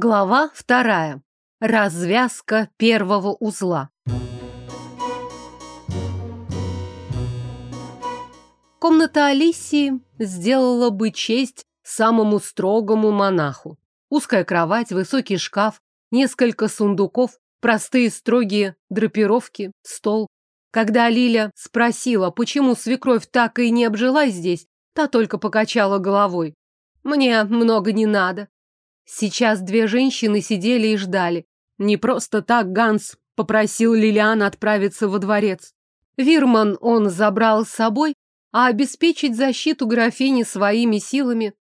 Глава вторая. Развязка первого узла. Комната Алисии сделала бы честь самому строгому монаху. Узкая кровать, высокий шкаф, несколько сундуков, простые строгие драпировки, стол. Когда Лиля спросила, почему свекровь так и не обжилась здесь, та только покачала головой. «Мне много не надо. Сейчас две женщины сидели и ждали. Не просто так Ганс попросил Лилиан отправиться во дворец. Вирман он забрал с собой, а обеспечить защиту графини своими силами.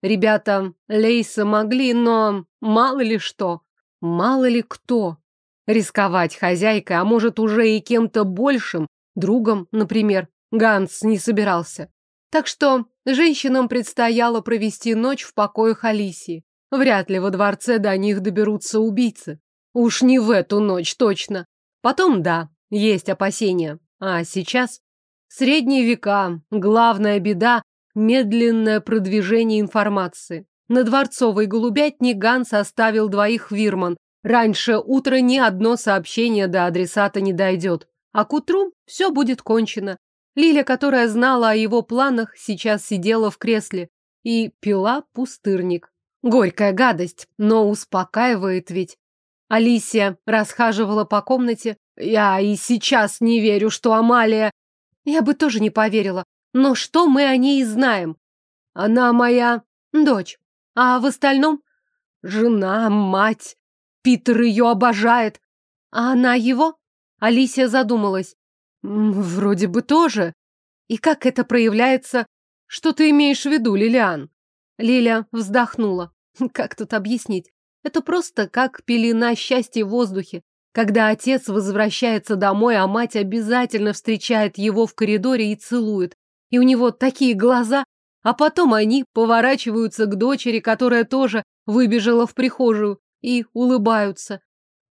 Ребята Лейса могли, но мало ли что, мало ли кто. Рисковать хозяйкой, а может уже и кем-то большим, другом, например, Ганс не собирался. Так что женщинам предстояло провести ночь в покоях Алисии. Вряд ли во дворце до них доберутся убийцы. Уж не в эту ночь точно. Потом, да, есть опасения. А сейчас? Средние века, главная беда – медленное продвижение информации. На дворцовой голубятне Ганс оставил двоих вирман. Раньше утра ни одно сообщение до адресата не дойдет. А к утру все будет кончено. Лиля, которая знала о его планах, сейчас сидела в кресле и пила пустырник. Горькая гадость, но успокаивает ведь. Алисия расхаживала по комнате. Я и сейчас не верю, что Амалия... Я бы тоже не поверила. Но что мы о ней знаем? Она моя дочь. А в остальном? Жена, мать. Питер ее обожает. А она его? Алисия задумалась. Вроде бы тоже. И как это проявляется? Что ты имеешь в виду, Лилиан? Лиля вздохнула. Как тут объяснить? Это просто как пелена счастья в воздухе. Когда отец возвращается домой, а мать обязательно встречает его в коридоре и целует. И у него такие глаза, а потом они поворачиваются к дочери, которая тоже выбежала в прихожую, и улыбаются.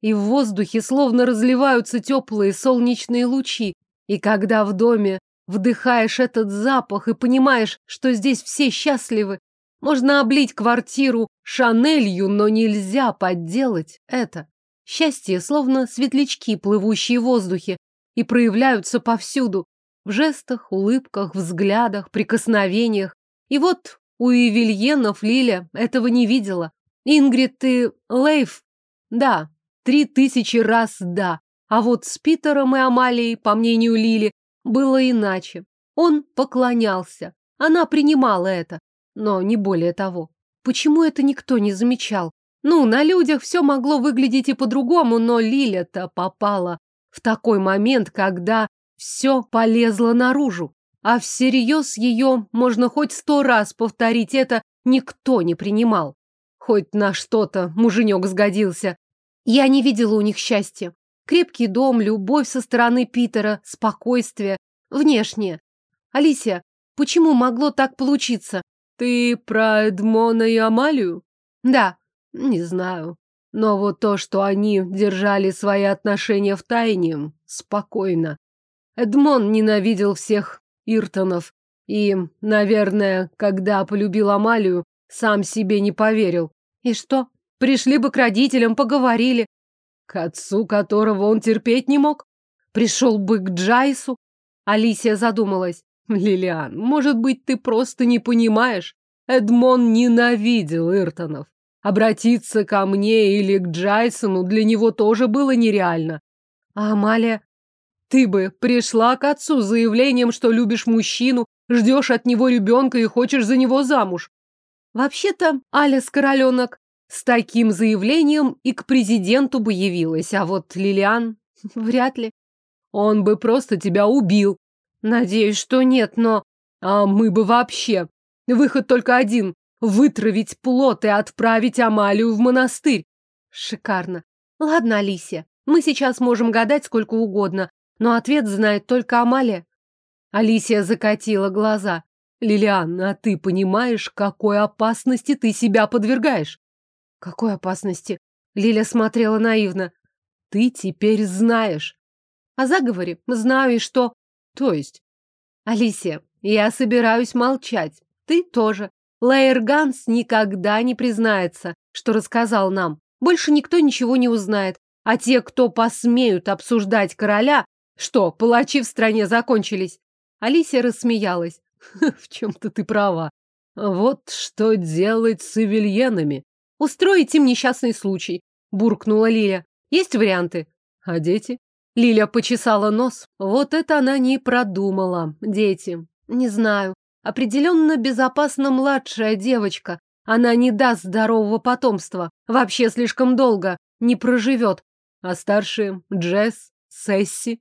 И в воздухе словно разливаются теплые солнечные лучи. И когда в доме вдыхаешь этот запах и понимаешь, что здесь все счастливы, можно облить квартиру Шанелью, но нельзя подделать это. Счастье словно светлячки, плывущие в воздухе, и проявляются повсюду. В жестах, улыбках, взглядах, прикосновениях. И вот у Евельенов Лиля этого не видела. Ингрид и Лейф, да, три тысячи раз да. А вот с Питером и Амалией, по мнению Лили, было иначе. Он поклонялся. Она принимала это но не более того. Почему это никто не замечал? Ну, на людях все могло выглядеть и по-другому, но Лиля-то попала в такой момент, когда все полезло наружу. А всерьез ее можно хоть сто раз повторить, это никто не принимал. Хоть на что-то муженек сгодился. Я не видела у них счастья. Крепкий дом, любовь со стороны Питера, спокойствие. Внешнее. Алисия, почему могло так получиться? Ты про Эдмона и Амалию? Да, не знаю. Но вот то, что они держали свои отношения в тайне, спокойно. Эдмон ненавидел всех Иртонов и, наверное, когда полюбил Амалию, сам себе не поверил. И что? Пришли бы к родителям, поговорили. К отцу, которого он терпеть не мог? Пришел бы к Джайсу? Алисия задумалась. Лилиан, может быть, ты просто не понимаешь? Эдмон ненавидел Иртонов. Обратиться ко мне или к Джайсону для него тоже было нереально. А Амалия, ты бы пришла к отцу с заявлением, что любишь мужчину, ждешь от него ребенка и хочешь за него замуж. Вообще-то, Аля Скороленок с таким заявлением и к президенту бы явилась, а вот Лилиан вряд ли. Он бы просто тебя убил. Надеюсь, что нет, но... А мы бы вообще... Выход только один — вытравить плод и отправить Амалию в монастырь. Шикарно. Ладно, Алисия, мы сейчас можем гадать сколько угодно, но ответ знает только Амалия. Алисия закатила глаза. Лилиан, а ты понимаешь, какой опасности ты себя подвергаешь? Какой опасности? Лиля смотрела наивно. Ты теперь знаешь. О заговоре знаю и что. То есть? Алисия, я собираюсь молчать. Ты тоже. Лаэрганс никогда не признается, что рассказал нам. Больше никто ничего не узнает. А те, кто посмеют обсуждать короля, что, палачи в стране закончились? Алисия рассмеялась. В чем-то ты права. Вот что делать с ивельенами. Устроить им несчастный случай, буркнула Лиля. Есть варианты? А дети? Лиля почесала нос. Вот это она не продумала. Дети. Не знаю. Определенно безопасно младшая девочка. Она не даст здорового потомства. Вообще слишком долго. Не проживет. А старшие? Джесс? Сесси?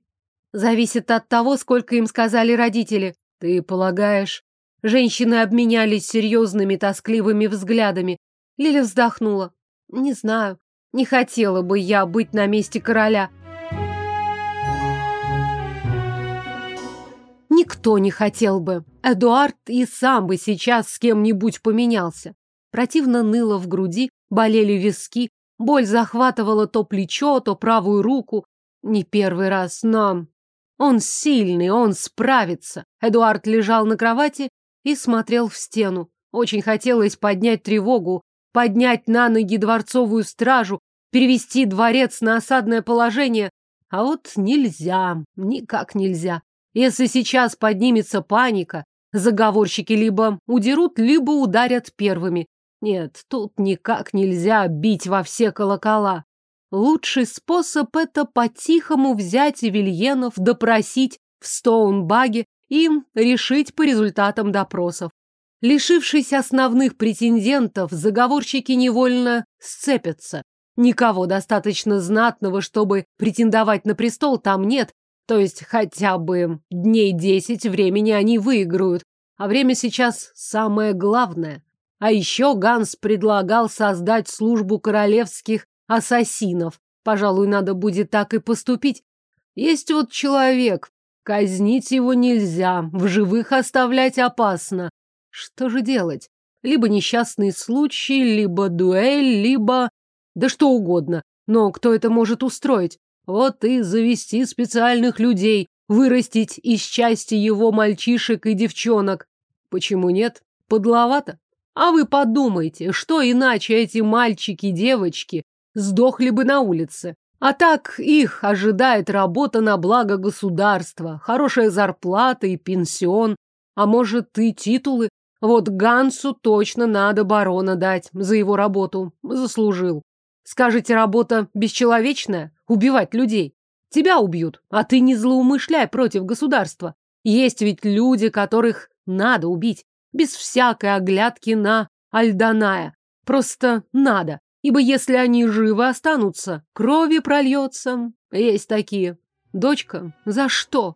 Зависит от того, сколько им сказали родители. Ты полагаешь? Женщины обменялись серьезными тоскливыми взглядами. Лиля вздохнула. Не знаю. Не хотела бы я быть на месте короля. Никто не хотел бы. Эдуард и сам бы сейчас с кем-нибудь поменялся. Противно ныло в груди, болели виски, боль захватывала то плечо, то правую руку. Не первый раз, но... Он сильный, он справится. Эдуард лежал на кровати и смотрел в стену. Очень хотелось поднять тревогу, поднять на ноги дворцовую стражу, перевести дворец на осадное положение. А вот нельзя, никак нельзя. Если сейчас поднимется паника, заговорщики либо удерут, либо ударят первыми. Нет, тут никак нельзя бить во все колокола. Лучший способ это по-тихому взять Вильенов, допросить в Стоунбаге и решить по результатам допросов. Лишившись основных претендентов, заговорщики невольно сцепятся. Никого достаточно знатного, чтобы претендовать на престол, там нет, то есть хотя бы дней десять времени они выиграют, а время сейчас самое главное. А еще Ганс предлагал создать службу королевских ассасинов. Пожалуй, надо будет так и поступить. Есть вот человек, казнить его нельзя, в живых оставлять опасно. Что же делать? Либо несчастный случай, либо дуэль, либо... Да что угодно. Но кто это может устроить? Вот и завести специальных людей, вырастить из части его мальчишек и девчонок. Почему нет? Подловато. А вы подумайте, что иначе эти мальчики-девочки сдохли бы на улице. А так их ожидает работа на благо государства, хорошая зарплата и пенсион, а может и титулы. Вот Гансу точно надо барона дать за его работу. Заслужил. Скажете, работа бесчеловечная? Убивать людей? Тебя убьют, а ты не злоумышляй против государства. Есть ведь люди, которых надо убить, без всякой оглядки на Альданая. Просто надо, ибо если они живы останутся, крови прольется. Есть такие. Дочка, за что?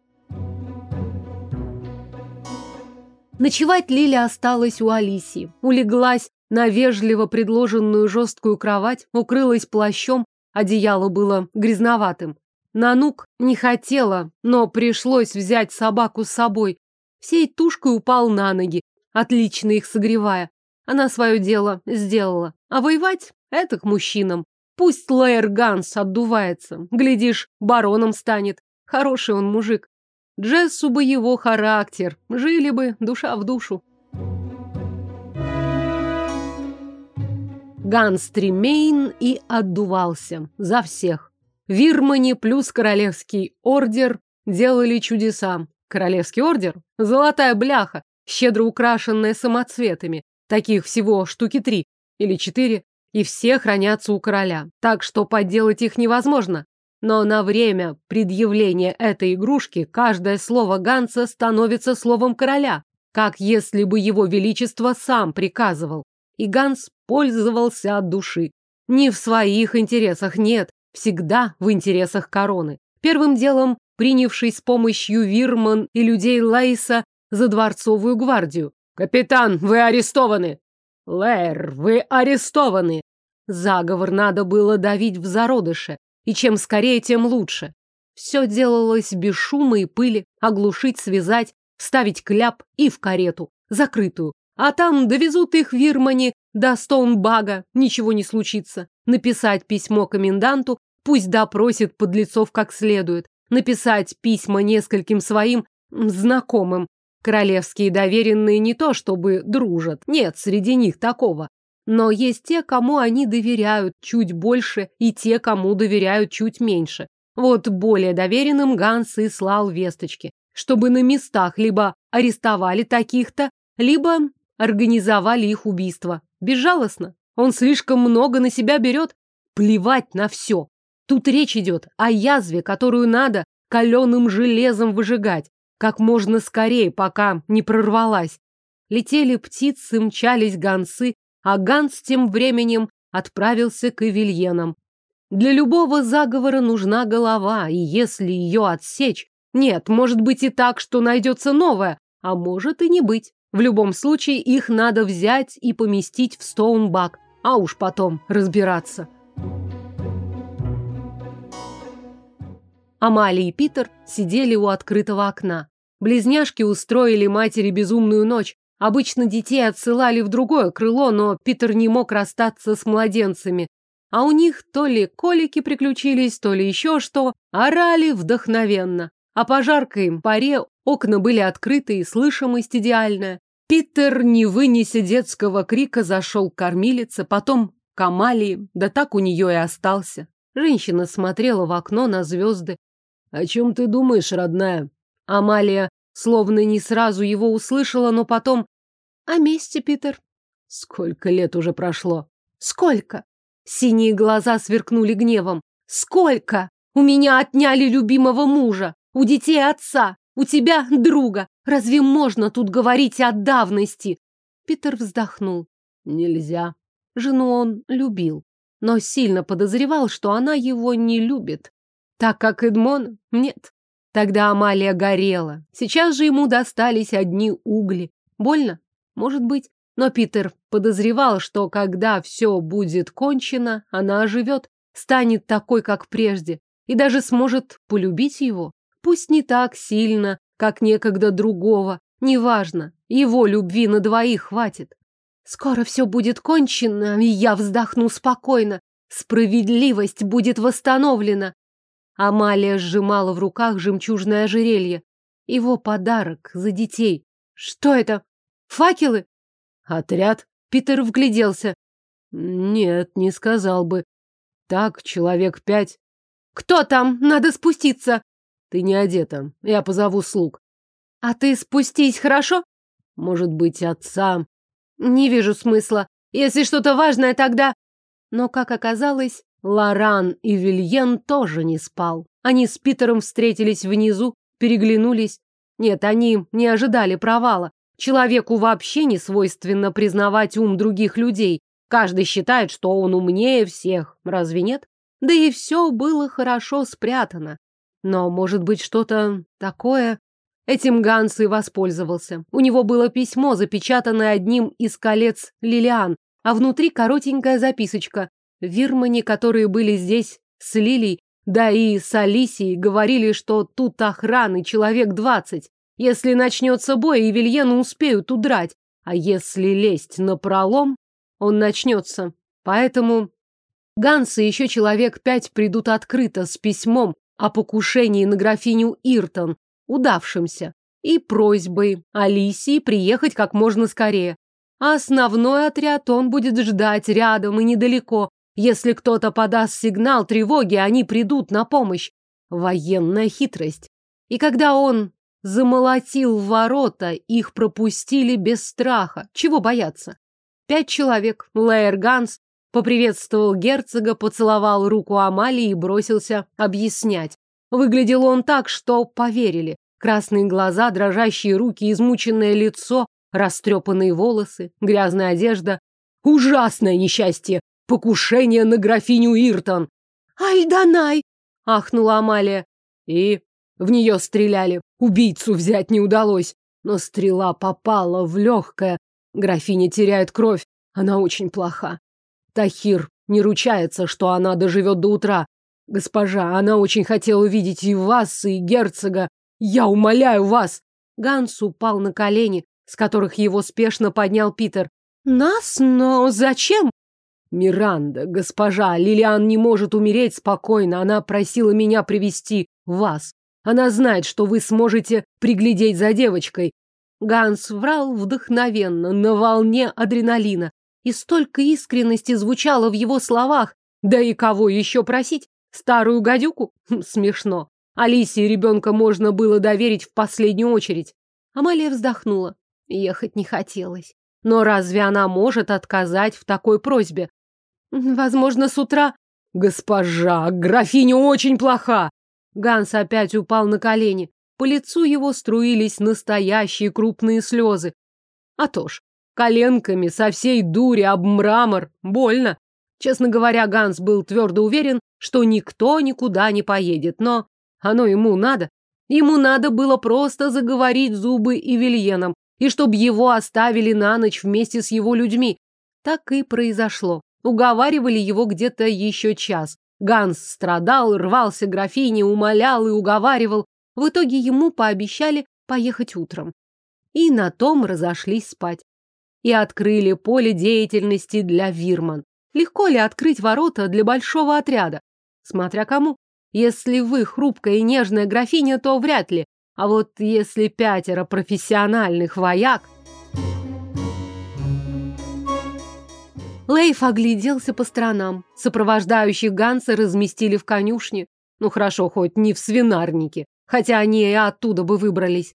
Ночевать Лиля осталась у Алисии. Улеглась на вежливо предложенную жесткую кровать, укрылась плащом, одеяло было грязноватым. Нанук не хотела, но пришлось взять собаку с собой. Всей тушкой упал на ноги, отлично их согревая. Она свое дело сделала. А воевать — это к мужчинам. Пусть Лэйр Ганс отдувается. Глядишь, бароном станет. Хороший он мужик. Джессу бы его характер. Жили бы душа в душу. Ганс Тремейн и отдувался за всех. Вирмани плюс Королевский ордер делали чудеса. Королевский ордер – золотая бляха, щедро украшенная самоцветами. Таких всего штуки три или четыре, и все хранятся у короля, так что подделать их невозможно. Но на время предъявления этой игрушки каждое слово Ганса становится словом короля, как если бы его величество сам приказывал. И Ганс пользовался от души. Не в своих интересах, нет, всегда в интересах короны. Первым делом, принявший с помощью Вирман и людей Лейса за дворцовую гвардию. «Капитан, вы арестованы!» «Лэр, вы арестованы!» Заговор надо было давить в зародыше, и чем скорее, тем лучше. Все делалось без шума и пыли, оглушить, связать, вставить кляп и в карету, закрытую. А там довезут их в Вирмане до Стоунбага, ничего не случится. Написать письмо коменданту, пусть допросит подлецов как следует. Написать письма нескольким своим знакомым. Королевские доверенные не то чтобы дружат, нет среди них такого. Но есть те, кому они доверяют чуть больше, и те, кому доверяют чуть меньше. Вот более доверенным Ганс и слал весточки, чтобы на местах либо арестовали таких-то, либо организовали их убийство. Безжалостно. Он слишком много на себя берет. Плевать на все. Тут речь идет о язве, которую надо каленым железом выжигать. Как можно скорее, пока не прорвалась. Летели птицы, мчались гонцы, а Ганс тем временем отправился к Эвельенам. Для любого заговора нужна голова, и если ее отсечь... Нет, может быть и так, что найдется новая, а может и не быть. В любом случае их надо взять и поместить в Стоунбак, а уж потом разбираться. Амалия и Питер сидели у открытого окна. Близняшки устроили матери безумную ночь, Обычно детей отсылали в другое крыло, но Питер не мог расстаться с младенцами. А у них то ли колики приключились, то ли еще что. Орали вдохновенно. А по жаркой паре окна были открыты и слышимость идеальная. Питер, не вынеся детского крика, зашел к кормилице, потом к Амалии, да так у нее и остался. Женщина смотрела в окно на звезды. «О чем ты думаешь, родная?» Амалия Словно не сразу его услышала, но потом... О месте, Питер. Сколько лет уже прошло? Сколько? Синие глаза сверкнули гневом. Сколько? У меня отняли любимого мужа, у детей отца, у тебя друга. Разве можно тут говорить о давности? Питер вздохнул. Нельзя. Жену он любил, но сильно подозревал, что она его не любит. Так как Эдмон нет. Тогда Амалия горела. Сейчас же ему достались одни угли. Больно? Может быть. Но Питер подозревал, что когда все будет кончено, она оживет, станет такой, как прежде, и даже сможет полюбить его. Пусть не так сильно, как некогда другого, неважно, его любви на двоих хватит. Скоро все будет кончено, и я вздохну спокойно. Справедливость будет восстановлена. Амалия сжимала в руках жемчужное ожерелье. Его подарок за детей. Что это? Факелы? Отряд. Питер вгляделся. Нет, не сказал бы. Так, человек пять. Кто там? Надо спуститься. Ты не одета. Я позову слуг. А ты спустись, хорошо? Может быть, отца. Не вижу смысла. Если что-то важное, тогда... Но, как оказалось, Лоран и Вильен тоже не спал. Они с Питером встретились внизу, переглянулись. Нет, они не ожидали провала. Человеку вообще не свойственно признавать ум других людей. Каждый считает, что он умнее всех. Разве нет? Да и все было хорошо спрятано. Но, может быть, что-то такое... Этим Ганс и воспользовался. У него было письмо, запечатанное одним из колец Лилиан, а внутри коротенькая записочка. Вирмане, которые были здесь с Лилей, да и с Алисией, говорили, что тут охраны человек двадцать. Если начнется бой, Евельену успеют удрать. А если лезть на пролом, он начнется. Поэтому Ганс и еще человек пять придут открыто с письмом о покушении на графиню Иртон, удавшимся, и просьбой Алисии приехать как можно скорее. А основной отряд он будет ждать рядом и недалеко, если кто-то подаст сигнал тревоги, они придут на помощь. Военная хитрость. И когда он замолотил ворота, их пропустили без страха. Чего бояться? Пять человек. Лэйр Ганс поприветствовал герцога, поцеловал руку Амалии и бросился объяснять. Выглядел он так, что поверили. Красные глаза, дрожащие руки, измученное лицо, растрепанные волосы, грязная одежда. Ужасное несчастье! Покушение на графиню Иртон. Альданай! Ахнула Амалия. И в нее стреляли. Убийцу взять не удалось. Но стрела попала в легкое. Графиня теряет кровь. Она очень плоха. Тахир не ручается, что она доживет до утра. Госпожа, она очень хотела увидеть и вас, и герцога. Я умоляю вас. Ганс упал на колени, с которых его спешно поднял Питер. Нас? Но зачем? Миранда, госпожа, Лилиан не может умереть спокойно. Она просила меня привести вас. Она знает, что вы сможете приглядеть за девочкой. Ганс врал вдохновенно, на волне адреналина. И столько искренности звучало в его словах. Да и кого еще просить? Старую гадюку? Хм, смешно. Алисе ребенка можно было доверить в последнюю очередь. Амалия вздохнула. Ехать не хотелось. Но разве она может отказать в такой просьбе? Возможно, с утра... Госпожа, графиня очень плоха! Ганс опять упал на колени. По лицу его струились настоящие крупные слезы. А то ж, коленками со всей дури об мрамор. Больно. Честно говоря, Ганс был твердо уверен, что никто никуда не поедет, но оно ему надо. Ему надо было просто заговорить зубы и вильеном, и чтобы его оставили на ночь вместе с его людьми. Так и произошло. Уговаривали его где-то еще час. Ганс страдал, рвался графине, умолял и уговаривал. В итоге ему пообещали поехать утром. И на том разошлись спать. И открыли поле деятельности для Вирман. Легко ли открыть ворота для большого отряда? Смотря кому. Если вы хрупкая и нежная графиня, то вряд ли. А вот если пятеро профессиональных вояк... Лейф огляделся по сторонам. Сопровождающих Ганса разместили в конюшне. Ну хорошо, хоть не в свинарнике хотя они и оттуда бы выбрались.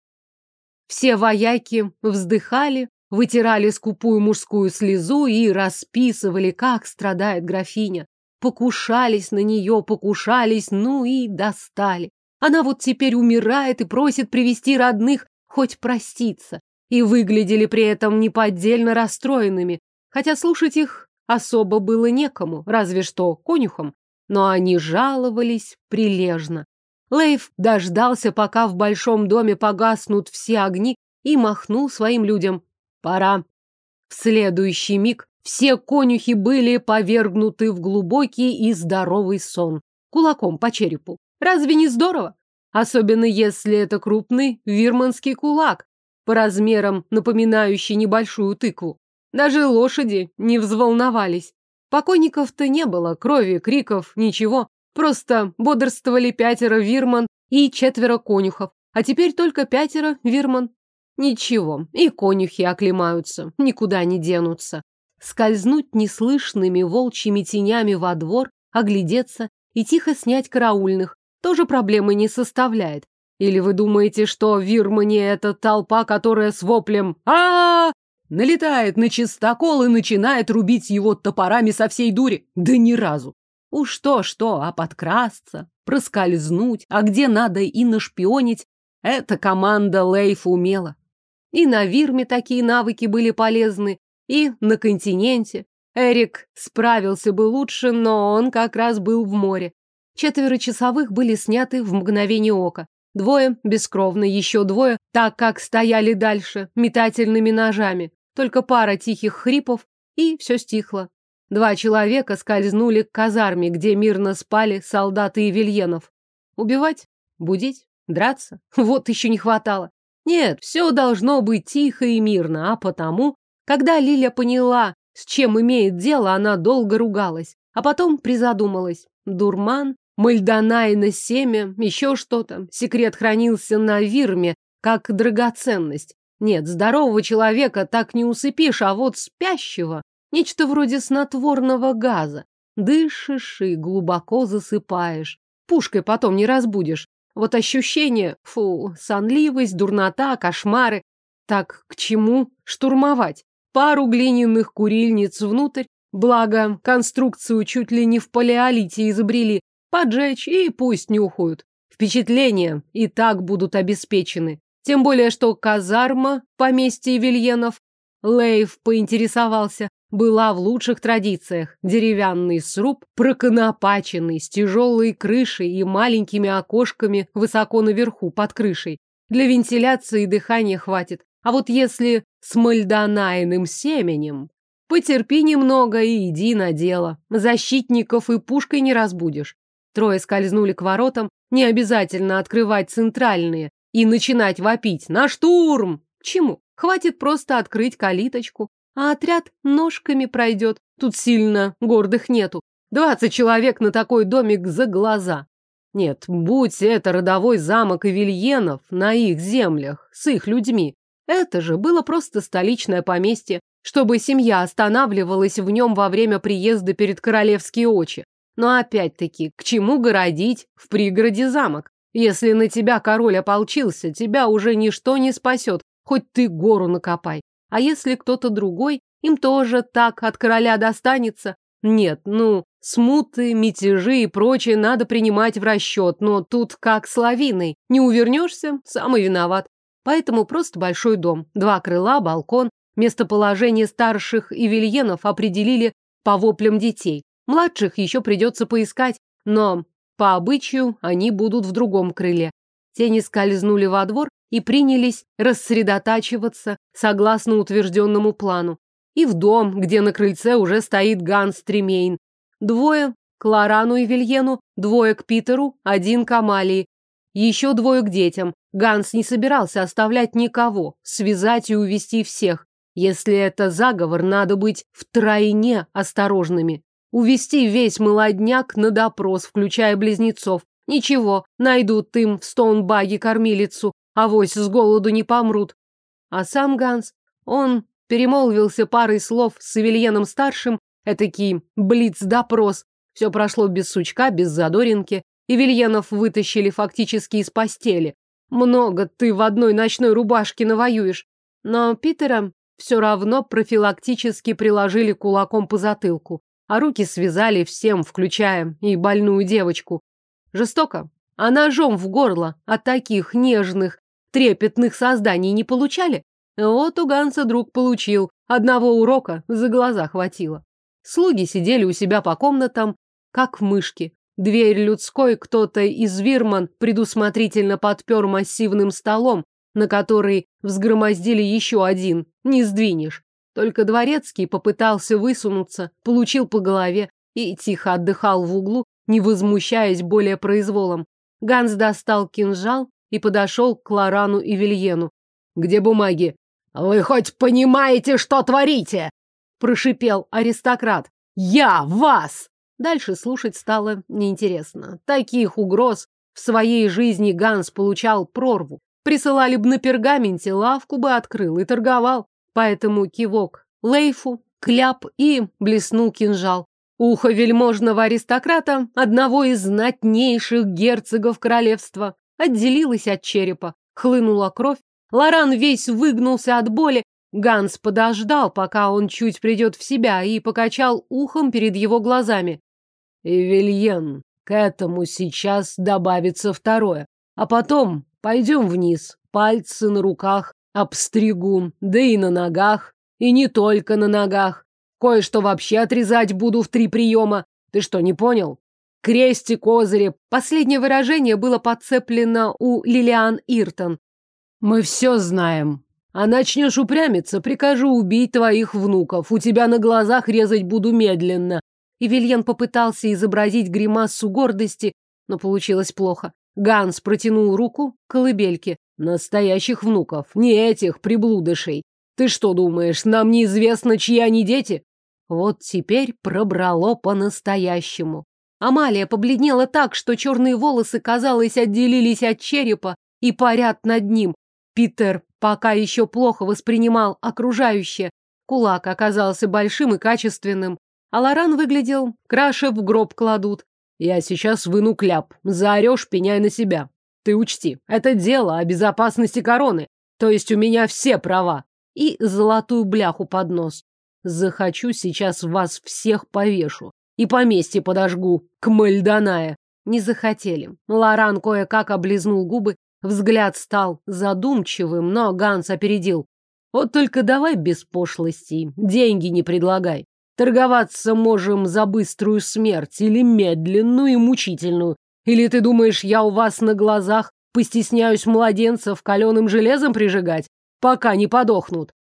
Все вояки вздыхали, вытирали скупую мужскую слезу и расписывали, как страдает графиня. Покушались на нее, покушались, ну и достали. Она вот теперь умирает и просит привести родных, хоть проститься. И выглядели при этом неподдельно расстроенными, хотя слушать их особо было некому, разве что конюхам. Но они жаловались прилежно. Лейв дождался, пока в большом доме погаснут все огни, и махнул своим людям. Пора. В следующий миг все конюхи были повергнуты в глубокий и здоровый сон. Кулаком по черепу. Разве не здорово? Особенно если это крупный вирманский кулак, по размерам напоминающий небольшую тыкву. Даже лошади не взволновались. Покойников-то не было, крови, криков, ничего. Просто бодрствовали пятеро вирман и четверо конюхов, а теперь только пятеро вирман. Ничего, и конюхи оклемаются, никуда не денутся. Скользнуть неслышными волчьими тенями во двор, оглядеться и тихо снять караульных тоже проблемы не составляет. Или вы думаете, что Вирмане это толпа, которая с воплем а, -а, налетает на чистокол и начинает рубить его топорами со всей дури? Да ни разу. Уж то-что, а подкрасться, проскользнуть, а где надо и нашпионить, эта команда Лейфа умела. И на Вирме такие навыки были полезны, и на континенте. Эрик справился бы лучше, но он как раз был в море. Четверо часовых были сняты в мгновение ока. Двое бескровно, еще двое, так как стояли дальше, метательными ножами. Только пара тихих хрипов, и все стихло. Два человека скользнули к казарме, где мирно спали солдаты и вильенов. Убивать? Будить? Драться? Вот еще не хватало. Нет, все должно быть тихо и мирно, а потому, когда Лиля поняла, с чем имеет дело, она долго ругалась, а потом призадумалась. Дурман, мальдонайна семя, еще что-то. Секрет хранился на Вирме, как драгоценность. Нет, здорового человека так не усыпишь, а вот спящего Нечто вроде снотворного газа. Дышишь и глубоко засыпаешь. Пушкой потом не разбудишь. Вот ощущение, фу, сонливость, дурнота, кошмары. Так к чему штурмовать? Пару глиняных курильниц внутрь, благо конструкцию чуть ли не в палеолите изобрели, поджечь и пусть нюхают. Впечатления и так будут обеспечены. Тем более, что казарма, поместье Вильенов, Лейв поинтересовался, была в лучших традициях. Деревянный сруб, проконопаченный, с тяжелой крышей и маленькими окошками высоко наверху, под крышей. Для вентиляции и дыхания хватит. А вот если с мальдонайным семенем, потерпи немного и иди на дело. Защитников и пушкой не разбудишь. Трое скользнули к воротам, не обязательно открывать центральные и начинать вопить «На штурм!» Чему? Хватит просто открыть калиточку, а отряд ножками пройдет. Тут сильно гордых нету. Двадцать человек на такой домик за глаза. Нет, будь это родовой замок Ивельенов на их землях, с их людьми, Это же было просто столичное поместье, чтобы семья останавливалась в нем во время приезда перед королевские очи. Но опять-таки, к чему городить в пригороде замок? Если на тебя король ополчился, тебя уже ничто не спасет, хоть ты гору накопай. А если кто-то другой, им тоже так от короля достанется. Нет, ну, смуты, мятежи и прочее надо принимать в расчет, но тут как с лавиной. Не увернешься, сам и виноват. Поэтому просто большой дом, два крыла, балкон, местоположение старших и вильенов определили по воплям детей. Младших еще придется поискать, но по обычаю они будут в другом крыле. Тени скользнули во двор и принялись рассредотачиваться согласно утвержденному плану. И в дом, где на крыльце уже стоит Ганс Тремейн. Двое к Лорану и Вильену, двое к Питеру, один к Амалии. Еще двое к детям. Ганс не собирался оставлять никого, связать и увести всех. Если это заговор, надо быть втройне осторожными. Увести весь молодняк на допрос, включая близнецов. Ничего, найдут им в Стоунбаге кормилицу, авось с голоду не помрут. А сам Ганс, он перемолвился парой слов с Эвельеном-старшим, этакий блиц-допрос. Все прошло без сучка, без задоринки, и Вильенов вытащили фактически из постели. Много ты в одной ночной рубашке навоюешь. Но Питера все равно профилактически приложили кулаком по затылку, а руки связали всем, включая и больную девочку. Жестоко. А ножом в горло от таких нежных, трепетных созданий не получали? Вот у Ганса друг получил. Одного урока за глаза хватило. Слуги сидели у себя по комнатам, как мышки. Дверь людской кто-то из Вирман предусмотрительно подпер массивным столом, на который взгромоздили еще один. Не сдвинешь. Только дворецкий попытался высунуться, получил по голове и тихо отдыхал в углу, не возмущаясь более произволом. Ганс достал кинжал и подошел к Лорану и Вильену. «Где бумаги?» «Вы хоть понимаете, что творите?» Прошипел аристократ. «Я вас!» Дальше слушать стало неинтересно. Таких угроз в своей жизни Ганс получал прорву. Присылали бы на пергаменте, лавку бы открыл и торговал. Поэтому кивок Лейфу, кляп и блеснул кинжал. Ухо вельможного аристократа, одного из знатнейших герцогов королевства, отделилось от черепа. Хлынула кровь. Лоран весь выгнулся от боли. Ганс подождал, пока он чуть придет в себя, и покачал ухом перед его глазами. «Эвельен, к этому сейчас добавится второе. А потом пойдем вниз, пальцы на руках обстригу, да и на ногах, и не только на ногах. Кое-что вообще отрезать буду в три приема. Ты что, не понял? Крести, козыри. Последнее выражение было подцеплено у Лилиан Иртон. Мы все знаем. А начнешь упрямиться, прикажу убить твоих внуков. У тебя на глазах резать буду медленно. И Вильен попытался изобразить гримасу гордости, но получилось плохо. Ганс протянул руку к колыбельке. Настоящих внуков, не этих приблудышей. Ты что думаешь, нам неизвестно, чьи они дети? Вот теперь пробрало по-настоящему. Амалия побледнела так, что черные волосы, казалось, отделились от черепа и парят над ним. Питер пока еще плохо воспринимал окружающее. Кулак оказался большим и качественным, а Лоран выглядел, краше в гроб кладут. Я сейчас выну кляп, заорешь, пеняй на себя. Ты учти, это дело о безопасности короны, то есть у меня все права. И золотую бляху под нос. Захочу, сейчас вас всех повешу. И поместье подожгу, к Мальдоная. Не захотели. Лоран кое-как облизнул губы, взгляд стал задумчивым, но Ганс опередил. Вот только давай без пошлостей, деньги не предлагай. Торговаться можем за быструю смерть или медленную и мучительную. Или ты думаешь, я у вас на глазах постесняюсь младенцев каленым железом прижигать, пока не подохнут?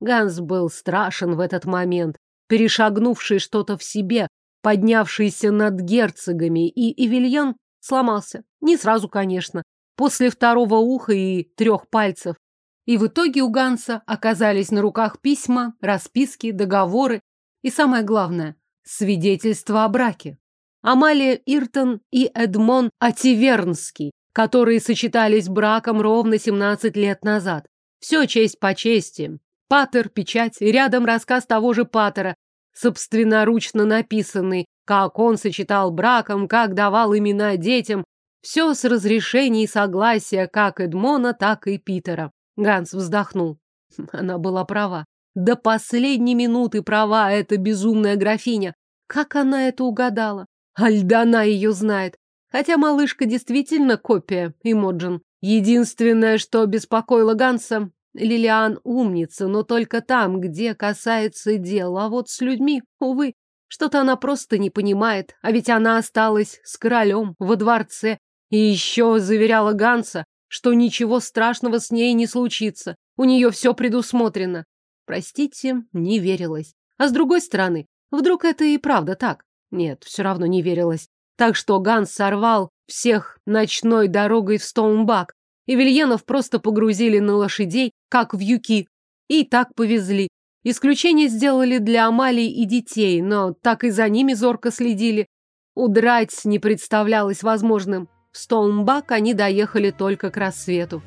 Ганс был страшен в этот момент, перешагнувший что-то в себе, поднявшийся над герцогами, и Эвельян сломался. Не сразу, конечно, после второго уха и трех пальцев. И в итоге у Ганса оказались на руках письма, расписки, договоры и, самое главное, свидетельство о браке. Амалия Иртон и Эдмон Ативернский, которые сочетались браком ровно 17 лет назад. Все честь по чести. Патер, печать, рядом рассказ того же Патера, собственноручно написанный, как он сочетал браком, как давал имена детям. Все с разрешения и согласия как Эдмона, так и Питера. Ганс вздохнул. Она была права. До последней минуты права эта безумная графиня. Как она это угадала? Альдана ее знает. Хотя малышка действительно копия Имоджин. Единственное, что беспокоило Ганса, Лилиан умница, но только там, где касается дела. А вот с людьми, увы, что-то она просто не понимает. А ведь она осталась с королем во дворце. И еще заверяла Ганса, что ничего страшного с ней не случится. У нее все предусмотрено. Простите, не верилось. А с другой стороны, вдруг это и правда так? Нет, все равно не верилось. Так что Ганс сорвал всех ночной дорогой в Стоунбак, и Вильенов просто погрузили на лошадей, как в юки, и так повезли. Исключение сделали для Амалии и детей, но так и за ними зорко следили. Удрать не представлялось возможным. В Стоунбак они доехали только к рассвету.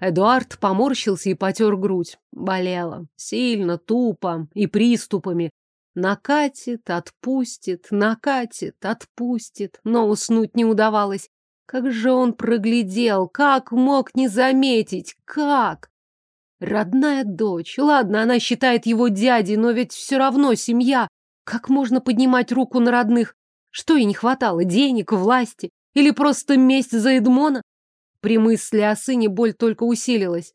Эдуард поморщился и потер грудь. Болело. Сильно, тупо и приступами. Накатит, отпустит, накатит, отпустит. Но уснуть не удавалось. Как же он проглядел, как мог не заметить, как? Родная дочь. Ладно, она считает его дядей, но ведь все равно семья. Как можно поднимать руку на родных? Что ей не хватало? Денег, власти? Или просто месть за Эдмона? При мысли о сыне боль только усилилась.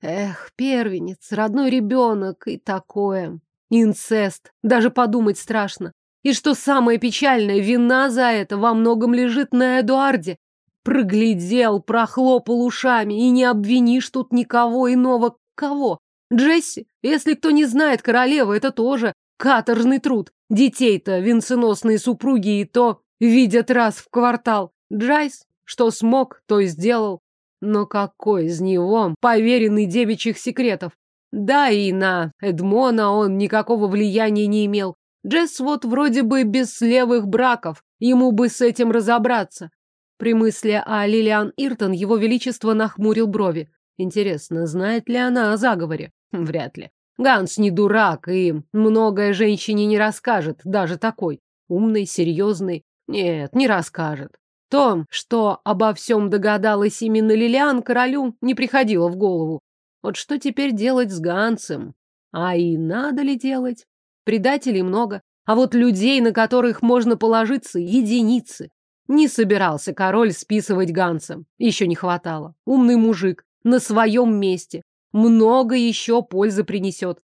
Эх, первенец, родной ребенок и такое. Инцест. Даже подумать страшно. И что самое печальное, вина за это во многом лежит на Эдуарде. Проглядел, прохлопал ушами, и не обвинишь тут никого иного. Кого? Джесси? Если кто не знает, королева это тоже каторжный труд. Детей-то венценосные супруги и то видят раз в квартал. Джайс что смог, то и сделал. Но какой из него поверенный девичьих секретов? Да и на Эдмона он никакого влияния не имел. Джесс вот вроде бы без левых браков, ему бы с этим разобраться. При мысли о Лилиан Иртон его величество нахмурил брови. Интересно, знает ли она о заговоре? Вряд ли. Ганс не дурак и многое женщине не расскажет, даже такой. Умный, серьезный. Нет, не расскажет. То, что обо всем догадалась именно Лилиан, королю не приходило в голову. Вот что теперь делать с Гансом? А и надо ли делать? Предателей много, а вот людей, на которых можно положиться, единицы. Не собирался король списывать Ганса. Еще не хватало. Умный мужик, на своем месте. Много еще пользы принесет.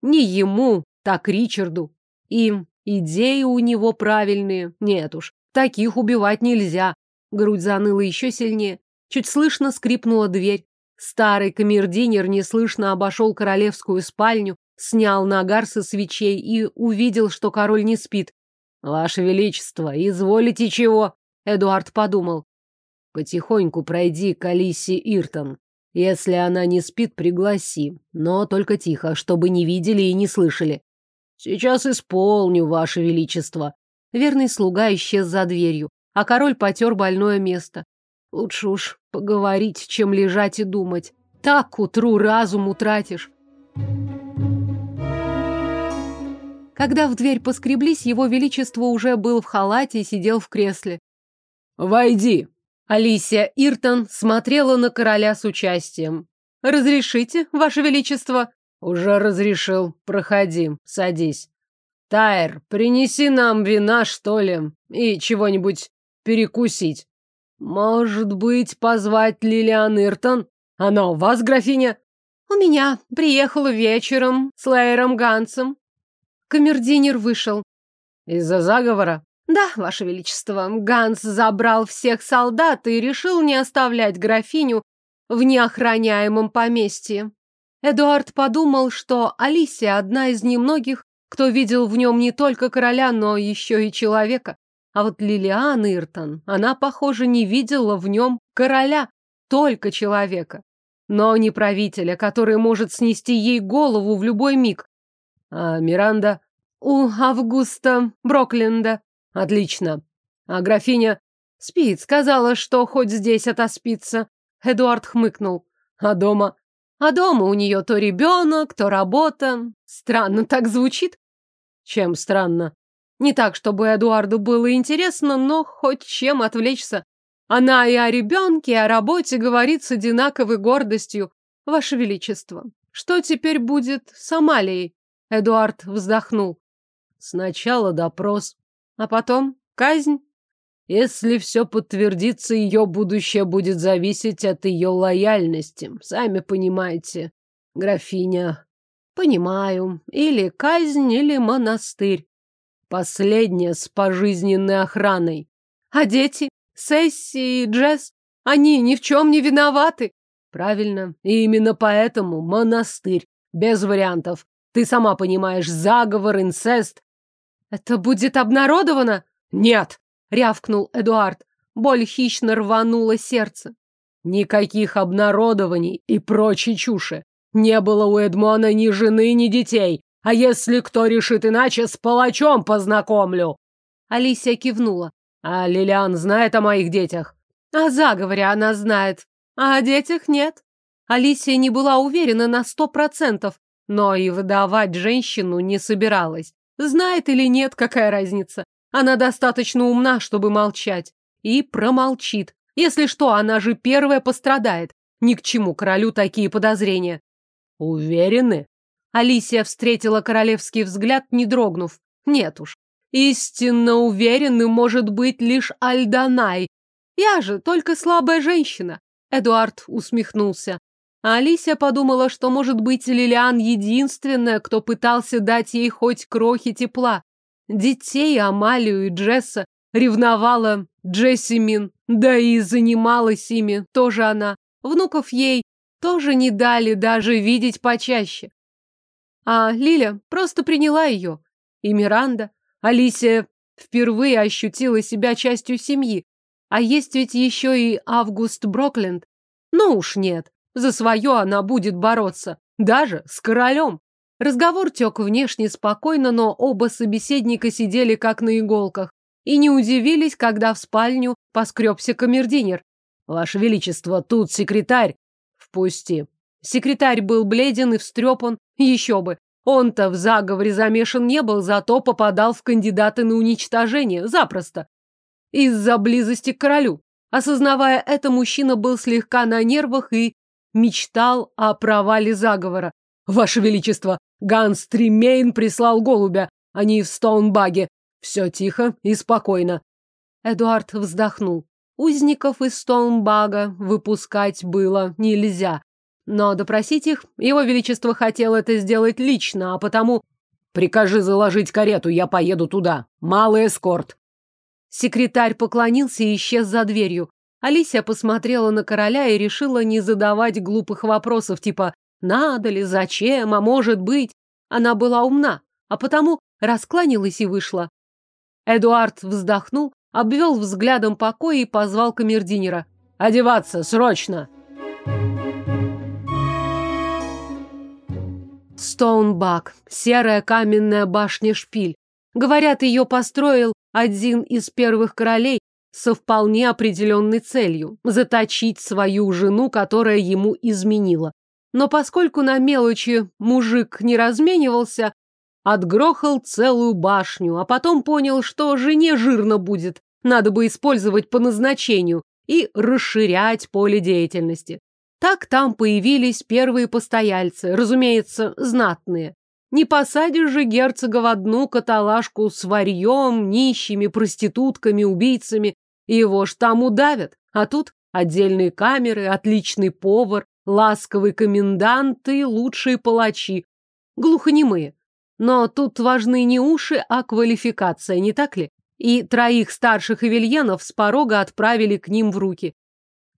Не ему, так Ричарду. И идеи у него правильные. Нет уж, Таких убивать нельзя. Грудь заныла еще сильнее. Чуть слышно скрипнула дверь. Старый камердинер неслышно обошел королевскую спальню, снял нагар со свечей и увидел, что король не спит. «Ваше Величество, изволите чего?» Эдуард подумал. «Потихоньку пройди к Алисе Иртон. Если она не спит, пригласи, но только тихо, чтобы не видели и не слышали. Сейчас исполню, Ваше Величество. Верный слуга исчез за дверью, а король потер больное место. Лучше уж поговорить, чем лежать и думать. Так утру разум утратишь. Когда в дверь поскреблись, его величество уже был в халате и сидел в кресле. «Войди!» Алисия Иртон смотрела на короля с участием. «Разрешите, ваше величество?» «Уже разрешил. Проходи, садись». Тайр, принеси нам вина, что ли, и чего-нибудь перекусить. Может быть, позвать Лилиан Иртон? Она у вас, графиня? У меня. Приехала вечером с Лейером Гансом. Камердинер вышел. Из-за заговора? Да, ваше величество. Ганс забрал всех солдат и решил не оставлять графиню в неохраняемом поместье. Эдуард подумал, что Алисия одна из немногих, кто видел в нем не только короля, но еще и человека. А вот Лилиан Иртон, она, похоже, не видела в нем короля, только человека. Но не правителя, который может снести ей голову в любой миг. А Миранда? У Августа Брокленда. Отлично. А графиня? Спит, сказала, что хоть здесь отоспится. Эдуард хмыкнул. А дома? А дома у нее то ребенок, то работа. Странно так звучит. Чем странно? Не так, чтобы Эдуарду было интересно, но хоть чем отвлечься. Она и о ребенке, и о работе говорит с одинаковой гордостью. Ваше Величество, что теперь будет с Амалией? Эдуард вздохнул. Сначала допрос, а потом казнь. Если все подтвердится, ее будущее будет зависеть от ее лояльности. Сами понимаете, графиня. Понимаю. Или казнь, или монастырь. Последняя с пожизненной охраной. А дети? Сесси и Джесс? Они ни в чем не виноваты. Правильно. И именно поэтому монастырь. Без вариантов. Ты сама понимаешь, заговор, инцест. Это будет обнародовано? Нет рявкнул Эдуард. Боль хищно рванула сердце. Никаких обнародований и прочей чуши. Не было у Эдмона ни жены, ни детей. А если кто решит иначе, с палачом познакомлю. Алисия кивнула. А Лилиан знает о моих детях? О заговоре она знает, а о детях нет. Алисия не была уверена на сто процентов, но и выдавать женщину не собиралась. Знает или нет, какая разница. Она достаточно умна, чтобы молчать. И промолчит. Если что, она же первая пострадает. Ни к чему королю такие подозрения. Уверены? Алисия встретила королевский взгляд, не дрогнув. Нет уж. Истинно уверенным может быть лишь Альданай. Я же только слабая женщина. Эдуард усмехнулся. Алисия подумала, что, может быть, Лилиан единственная, кто пытался дать ей хоть крохи тепла. Детей Амалию и Джесса ревновала Джессимин, да и занималась ими тоже она. Внуков ей тоже не дали даже видеть почаще. А Лиля просто приняла ее. И Миранда. Алисия впервые ощутила себя частью семьи. А есть ведь еще и Август Брокленд. Ну уж нет, за свое она будет бороться. Даже с королем. Разговор тек внешне спокойно, но оба собеседника сидели как на иголках и не удивились, когда в спальню поскребся камердинер. «Ваше Величество, тут секретарь!» «Впусти!» Секретарь был бледен и встрепан, еще бы. Он-то в заговоре замешан не был, зато попадал в кандидаты на уничтожение, запросто. Из-за близости к королю. Осознавая это, мужчина был слегка на нервах и мечтал о провале заговора. «Ваше Величество, Ганс Тримейн прислал голубя. Они в Стоунбаге. Все тихо и спокойно. Эдуард вздохнул. Узников из Стоунбага выпускать было нельзя. Но допросить их его величество хотел это сделать лично, а потому... Прикажи заложить карету, я поеду туда. Малый эскорт. Секретарь поклонился и исчез за дверью. Алисия посмотрела на короля и решила не задавать глупых вопросов, типа надо ли, зачем, а может быть. Она была умна, а потому раскланялась и вышла. Эдуард вздохнул, обвел взглядом покой и позвал камердинера. «Одеваться, срочно!» Стоунбак, серая каменная башня-шпиль. Говорят, ее построил один из первых королей со вполне определенной целью – заточить свою жену, которая ему изменила. Но поскольку на мелочи мужик не разменивался, отгрохал целую башню, а потом понял, что жене жирно будет, надо бы использовать по назначению и расширять поле деятельности. Так там появились первые постояльцы, разумеется, знатные. Не посадишь же герцога в одну каталажку с варьем, нищими, проститутками, убийцами. Его ж там удавят. А тут отдельные камеры, отличный повар, ласковый комендант и лучшие палачи. Глухонемые. Но тут важны не уши, а квалификация, не так ли? И троих старших эвельенов с порога отправили к ним в руки.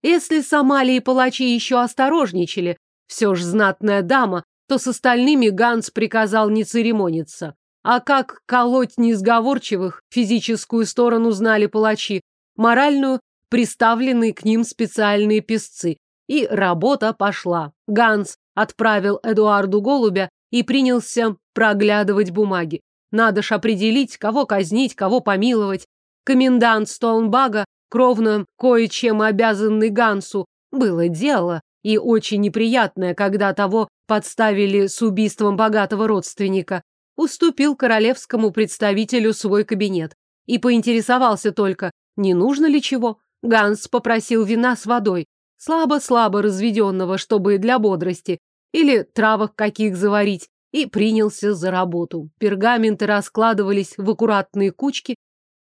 Если Сомали и палачи еще осторожничали, все ж знатная дама, то с остальными Ганс приказал не церемониться. А как колоть несговорчивых, физическую сторону знали палачи, моральную – приставленные к ним специальные песцы. И работа пошла. Ганс отправил Эдуарду голубя и принялся проглядывать бумаги. Надо ж определить, кого казнить, кого помиловать. Комендант Стоунбага кровно кое-чем обязанный Гансу. Было дело, и очень неприятное, когда того подставили с убийством богатого родственника. Уступил королевскому представителю свой кабинет. И поинтересовался только, не нужно ли чего. Ганс попросил вина с водой, слабо-слабо разведенного, чтобы для бодрости, или травок каких заварить, и принялся за работу. Пергаменты раскладывались в аккуратные кучки,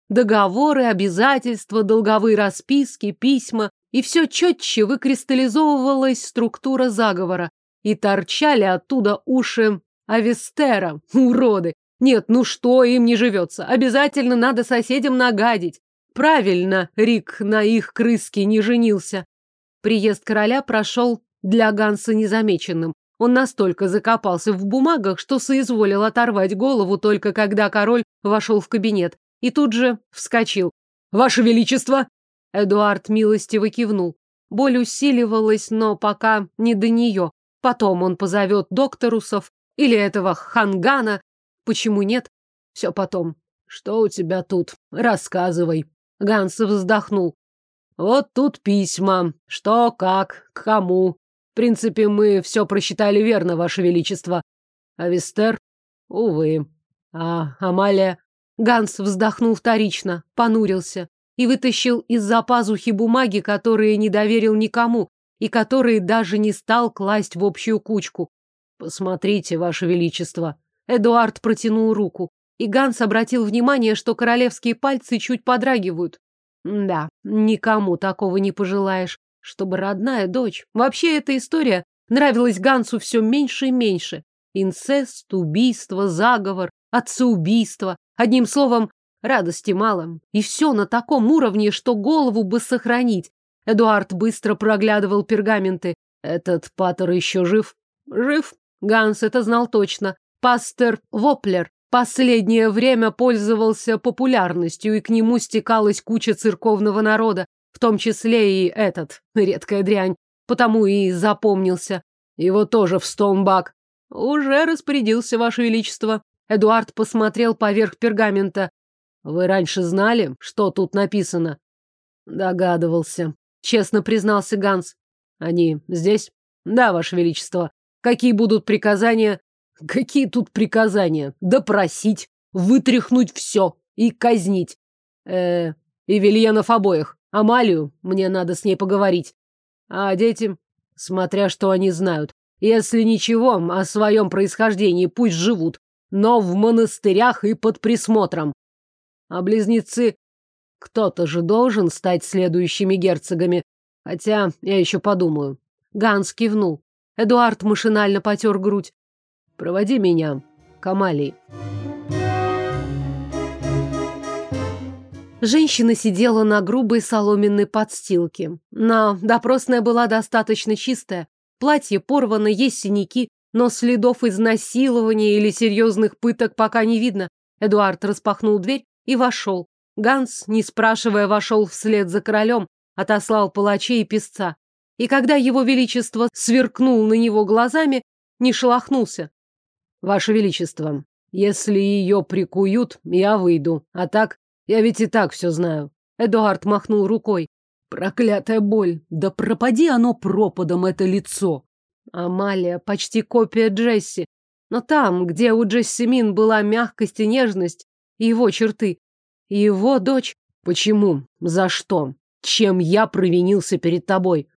договоры, обязательства, долговые расписки, письма, и все четче выкристаллизовывалась структура заговора, и торчали оттуда уши Авестера, уроды. Нет, ну что им не живется? Обязательно надо соседям нагадить. Правильно, Рик на их крыске не женился. Приезд короля прошел для Ганса незамеченным. Он настолько закопался в бумагах, что соизволил оторвать голову только когда король вошел в кабинет. И тут же вскочил. «Ваше Величество!» Эдуард милостиво кивнул. Боль усиливалась, но пока не до нее. Потом он позовет докторусов или этого хангана. Почему нет? Все потом. Что у тебя тут? Рассказывай. Ганс вздохнул. Вот тут письма. Что, как, к кому. В принципе, мы все просчитали верно, Ваше Величество. А Вестер? Увы. А Амалия? Ганс вздохнул вторично, понурился и вытащил из-за пазухи бумаги, которые не доверил никому и которые даже не стал класть в общую кучку. Посмотрите, Ваше Величество. Эдуард протянул руку, и Ганс обратил внимание, что королевские пальцы чуть подрагивают. Да, никому такого не пожелаешь чтобы родная дочь. Вообще эта история нравилась Гансу все меньше и меньше. Инцест, убийство, заговор, отцеубийство. Одним словом, радости мало. И все на таком уровне, что голову бы сохранить. Эдуард быстро проглядывал пергаменты. Этот патер еще жив? Жив. Ганс это знал точно. Пастер Воплер последнее время пользовался популярностью, и к нему стекалась куча церковного народа. В том числе и этот, редкая дрянь. Потому и запомнился. Его тоже в стомбак. Уже распорядился, Ваше Величество. Эдуард посмотрел поверх пергамента. Вы раньше знали, что тут написано? Догадывался. Честно признался Ганс. Они здесь? Да, Ваше Величество. Какие будут приказания? Какие тут приказания? Допросить, вытряхнуть все и казнить. Э, и Вильянов обоих. Амалию, мне надо с ней поговорить. А дети, смотря что они знают. Если ничего, о своем происхождении пусть живут, но в монастырях и под присмотром. А близнецы... Кто-то же должен стать следующими герцогами. Хотя я еще подумаю. Ганс кивнул. Эдуард машинально потер грудь. Проводи меня к. Женщина сидела на грубой соломенной подстилке. На допросная была достаточно чистая. Платье порвано, есть синяки, но следов изнасилования или серьезных пыток пока не видно. Эдуард распахнул дверь и вошел. Ганс, не спрашивая, вошел вслед за королем, отослал палачей и песца. И когда его величество сверкнул на него глазами, не шелохнулся. Ваше величество, если ее прикуют, я выйду, а так я ведь и так все знаю. Эдуард махнул рукой. Проклятая боль! Да пропади оно пропадом, это лицо! Амалия почти копия Джесси. Но там, где у Джесси Мин была мягкость и нежность, его черты, его дочь... Почему? За что? Чем я провинился перед тобой?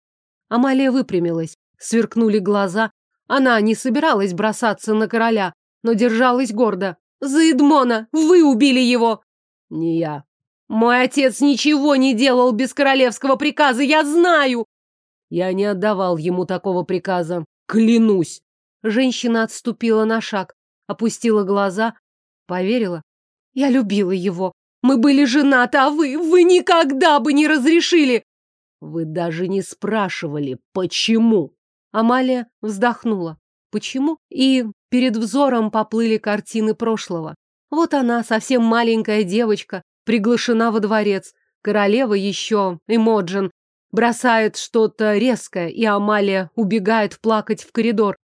Амалия выпрямилась, сверкнули глаза. Она не собиралась бросаться на короля, но держалась гордо. «За Эдмона! Вы убили его!» Не я. Мой отец ничего не делал без королевского приказа, я знаю. Я не отдавал ему такого приказа. Клянусь. Женщина отступила на шаг, опустила глаза, поверила. Я любила его. Мы были женаты, а вы, вы никогда бы не разрешили. Вы даже не спрашивали, почему. Амалия вздохнула. Почему? И перед взором поплыли картины прошлого. Вот она, совсем маленькая девочка, приглашена во дворец. Королева еще, Эмоджин, бросает что-то резкое, и Амалия убегает плакать в коридор.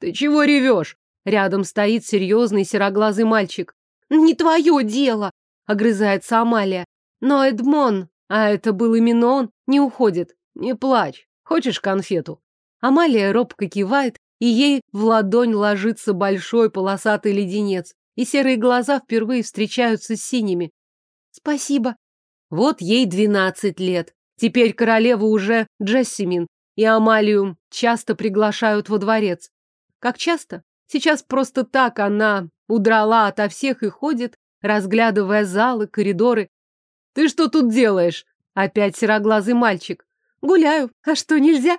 «Ты чего ревешь?» Рядом стоит серьезный сероглазый мальчик. «Не твое дело!» — огрызается Амалия. Но Эдмон А это был именно он, не уходит. Не плачь. Хочешь конфету? Амалия робко кивает, и ей в ладонь ложится большой полосатый леденец, и серые глаза впервые встречаются с синими. Спасибо. Вот ей двенадцать лет. Теперь королева уже Джессимин, и Амалию часто приглашают во дворец. Как часто? Сейчас просто так она удрала ото всех и ходит, разглядывая залы, коридоры. «Ты что тут делаешь?» Опять сероглазый мальчик. «Гуляю. А что, нельзя?»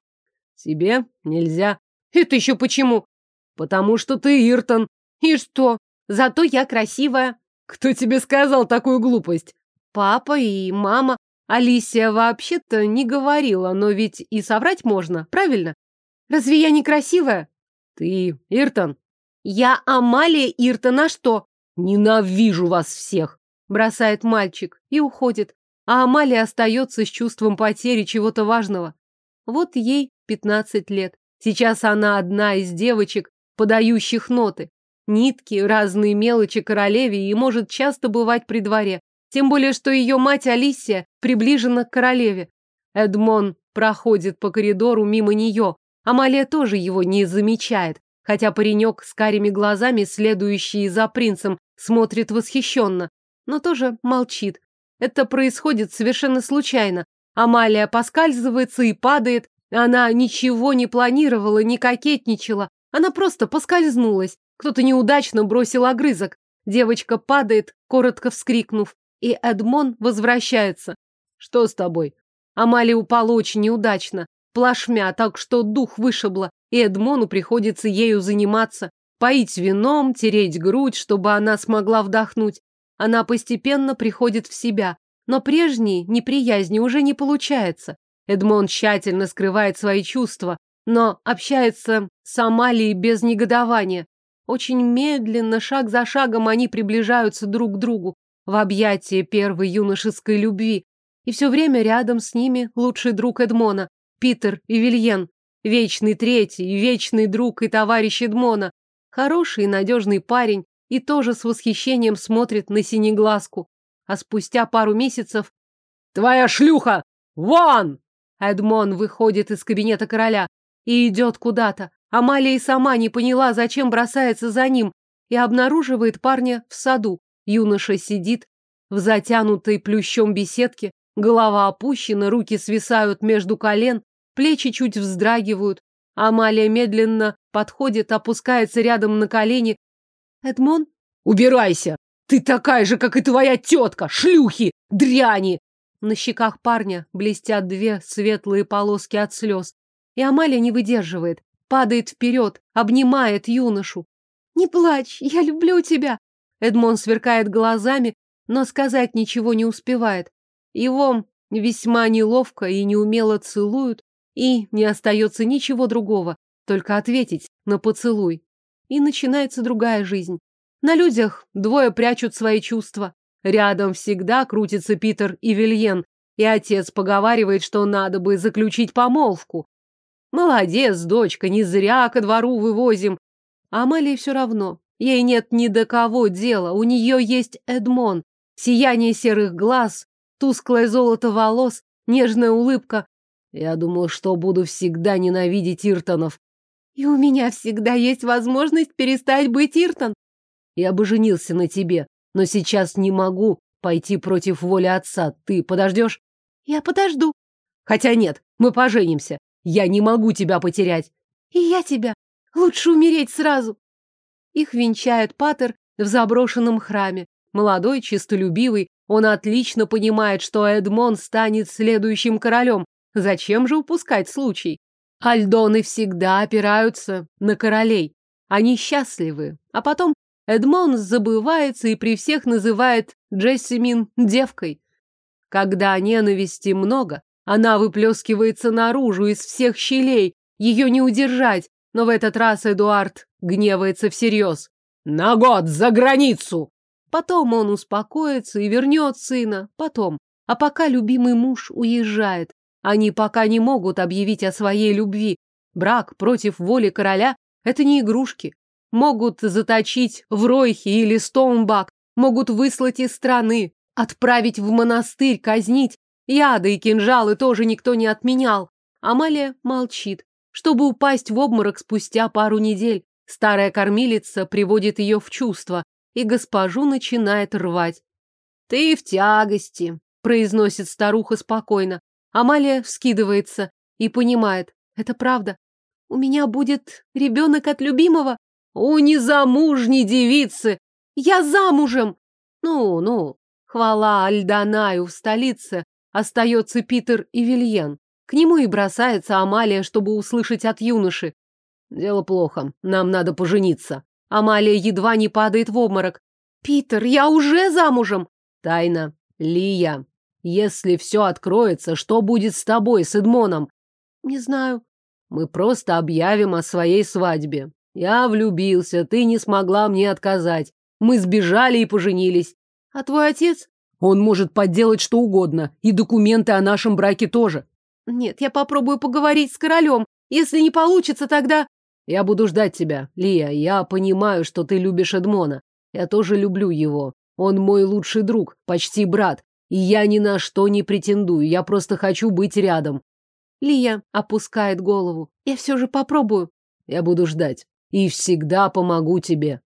«Тебе нельзя». «Это еще почему?» «Потому что ты Иртон». «И что? Зато я красивая». «Кто тебе сказал такую глупость?» «Папа и мама. Алисия вообще-то не говорила, но ведь и соврать можно, правильно? Разве я не красивая?» «Ты Иртон». «Я Амалия Иртон, а что?» «Ненавижу вас всех!» Бросает мальчик и уходит. А Амалия остается с чувством потери чего-то важного. Вот ей пятнадцать лет. Сейчас она одна из девочек, подающих ноты. Нитки, разные мелочи королеве и может часто бывать при дворе. Тем более, что ее мать Алисия приближена к королеве. Эдмон проходит по коридору мимо нее. Амалия тоже его не замечает, хотя паренек с карими глазами, следующий за принцем, смотрит восхищенно, но тоже молчит. Это происходит совершенно случайно. Амалия поскальзывается и падает. Она ничего не планировала, не кокетничала. Она просто поскользнулась. Кто-то неудачно бросил огрызок. Девочка падает, коротко вскрикнув. И Эдмон возвращается. Что с тобой? Амалия упала очень неудачно. Плашмя, так что дух вышибло. И Эдмону приходится ею заниматься. Поить вином, тереть грудь, чтобы она смогла вдохнуть. Она постепенно приходит в себя, но прежней неприязни уже не получается. Эдмон тщательно скрывает свои чувства, но общается с Амалией без негодования. Очень медленно, шаг за шагом они приближаются друг к другу в объятии первой юношеской любви. И все время рядом с ними лучший друг Эдмона, Питер и Вильен, вечный третий, вечный друг и товарищ Эдмона, хороший и надежный парень, и тоже с восхищением смотрит на синеглазку. А спустя пару месяцев «Твоя шлюха! Вон!» Эдмон выходит из кабинета короля и идет куда-то. Амалия и сама не поняла, зачем бросается за ним, и обнаруживает парня в саду. Юноша сидит в затянутой плющом беседке, голова опущена, руки свисают между колен, плечи чуть вздрагивают. Амалия медленно подходит, опускается рядом на колени, Эдмон? Убирайся! Ты такая же, как и твоя тетка! Шлюхи! Дряни! На щеках парня блестят две светлые полоски от слез. И Амалия не выдерживает, падает вперед, обнимает юношу. «Не плачь, я люблю тебя!» Эдмон сверкает глазами, но сказать ничего не успевает. Его весьма неловко и неумело целуют, и не остается ничего другого, только ответить на поцелуй и начинается другая жизнь. На людях двое прячут свои чувства. Рядом всегда крутится Питер и Вильен, и отец поговаривает, что надо бы заключить помолвку. Молодец, дочка, не зря ко двору вывозим. А Амалии все равно. Ей нет ни до кого дела. У нее есть Эдмон. Сияние серых глаз, тусклое золото волос, нежная улыбка. Я думал, что буду всегда ненавидеть Иртонов. И у меня всегда есть возможность перестать быть Иртон. Я бы женился на тебе, но сейчас не могу пойти против воли отца. Ты подождешь? Я подожду. Хотя нет, мы поженимся. Я не могу тебя потерять. И я тебя. Лучше умереть сразу. Их венчает Патер в заброшенном храме. Молодой, честолюбивый, он отлично понимает, что Эдмон станет следующим королем. Зачем же упускать случай? Альдоны всегда опираются на королей. Они счастливы. А потом Эдмон забывается и при всех называет Джессимин девкой. Когда ненависти много, она выплескивается наружу из всех щелей, ее не удержать, но в этот раз Эдуард гневается всерьез. «На год за границу!» Потом он успокоится и вернет сына, потом. А пока любимый муж уезжает, они пока не могут объявить о своей любви. Брак против воли короля – это не игрушки. Могут заточить в Ройхе или Стоунбак, могут выслать из страны, отправить в монастырь, казнить, Яды и кинжалы тоже никто не отменял. Амалия молчит, чтобы упасть в обморок спустя пару недель. Старая кормилица приводит ее в чувство, и госпожу начинает рвать. «Ты в тягости», — произносит старуха спокойно. Амалия вскидывается и понимает, это правда. У меня будет ребенок от любимого? У незамужней девицы! Я замужем! Ну, ну, хвала Альданаю в столице, остается Питер и Вильен. К нему и бросается Амалия, чтобы услышать от юноши. Дело плохо, нам надо пожениться. Амалия едва не падает в обморок. Питер, я уже замужем! Тайна. Лия, если все откроется, что будет с тобой, с Эдмоном? Не знаю. Мы просто объявим о своей свадьбе. Я влюбился, ты не смогла мне отказать. Мы сбежали и поженились. А твой отец? Он может подделать что угодно, и документы о нашем браке тоже. Нет, я попробую поговорить с королем. Если не получится, тогда... Я буду ждать тебя, Лия. Я понимаю, что ты любишь Эдмона. Я тоже люблю его. Он мой лучший друг, почти брат. И я ни на что не претендую, я просто хочу быть рядом. Лия опускает голову. Я все же попробую. Я буду ждать. И всегда помогу тебе.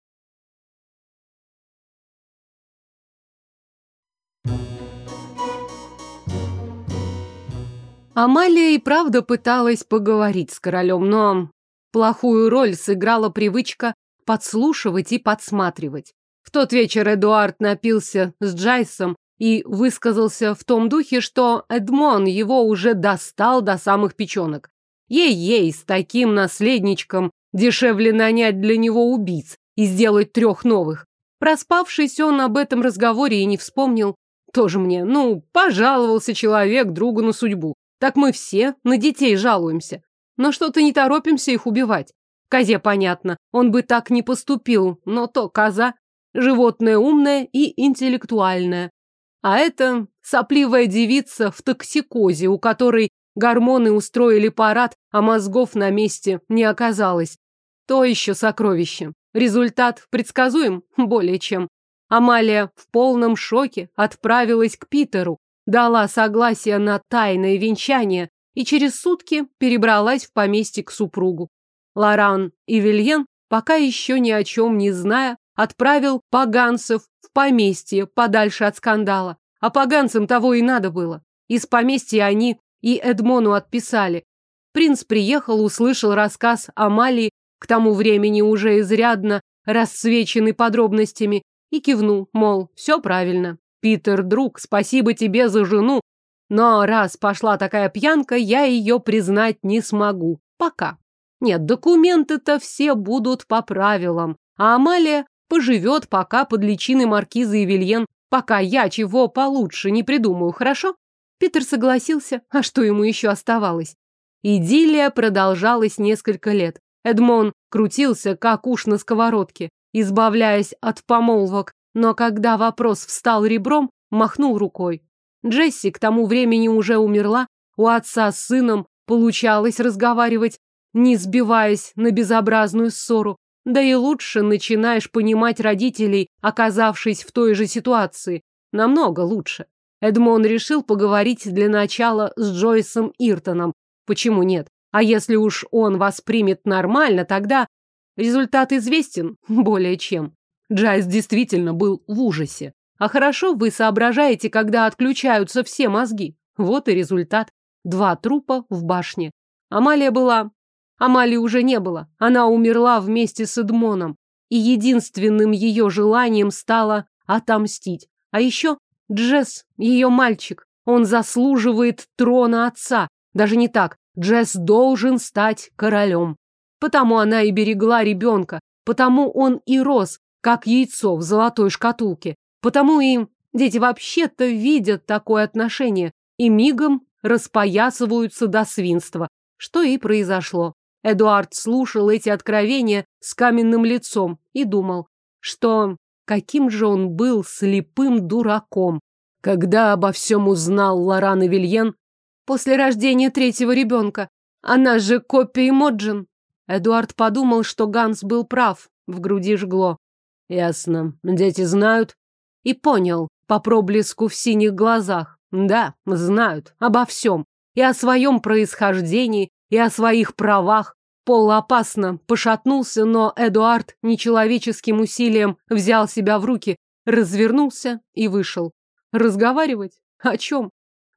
Амалия и правда пыталась поговорить с королем, но плохую роль сыграла привычка подслушивать и подсматривать. В тот вечер Эдуард напился с Джайсом и высказался в том духе, что Эдмон его уже достал до самых печенок. Ей-ей, с таким наследничком дешевле нанять для него убийц и сделать трех новых. Проспавшись, он об этом разговоре и не вспомнил. Тоже мне, ну, пожаловался человек другу на судьбу. Так мы все на детей жалуемся. Но что-то не торопимся их убивать. Козе понятно, он бы так не поступил, но то коза. Животное умное и интеллектуальное. А это сопливая девица в токсикозе, у которой гормоны устроили парад, а мозгов на месте не оказалось. То еще сокровище. Результат предсказуем более чем. Амалия в полном шоке отправилась к Питеру, дала согласие на тайное венчание и через сутки перебралась в поместье к супругу. Лоран и Вильен, пока еще ни о чем не зная, отправил поганцев в поместье подальше от скандала. А поганцам того и надо было. Из поместья они и Эдмону отписали. Принц приехал, услышал рассказ Амалии, к тому времени уже изрядно расцвеченный подробностями, и кивнул, мол, все правильно. Питер, друг, спасибо тебе за жену, но раз пошла такая пьянка, я ее признать не смогу. Пока. Нет, документы-то все будут по правилам, а Амалия Поживет пока под личиной маркизы и пока я чего получше не придумаю, хорошо? Питер согласился, а что ему еще оставалось? Идиллия продолжалась несколько лет. Эдмон крутился, как уж на сковородке, избавляясь от помолвок, но когда вопрос встал ребром, махнул рукой. Джесси к тому времени уже умерла, у отца с сыном получалось разговаривать, не сбиваясь на безобразную ссору. Да и лучше начинаешь понимать родителей, оказавшись в той же ситуации. Намного лучше. Эдмон решил поговорить для начала с Джайсом Иртоном. Почему нет? А если уж он воспримет нормально, тогда... Результат известен более чем. Джайс действительно был в ужасе. А хорошо вы соображаете, когда отключаются все мозги. Вот и результат. Два трупа в башне. Амалия была Амалии уже не было. Она умерла вместе с Эдмоном. И единственным ее желанием стало отомстить. А еще Джесс, ее мальчик. Он заслуживает трона отца. Даже не так. Джесс должен стать королем. Потому она и берегла ребенка. Потому он и рос, как яйцо в золотой шкатулке. Потому и дети вообще-то видят такое отношение и мигом распоясываются до свинства, что и произошло. Эдуард слушал эти откровения с каменным лицом и думал, что каким же он был слепым дураком. Когда обо всем узнал Лоран Вильен? После рождения третьего ребенка. Она же копия Моджин. Эдуард подумал, что Ганс был прав. В груди жгло. Ясно. Дети знают. И понял по проблеску в синих глазах. Да, знают обо всем. И о своем происхождении, и о своих правах. Пол опасно пошатнулся, но Эдуард нечеловеческим усилием взял себя в руки, развернулся и вышел. Разговаривать? О чем?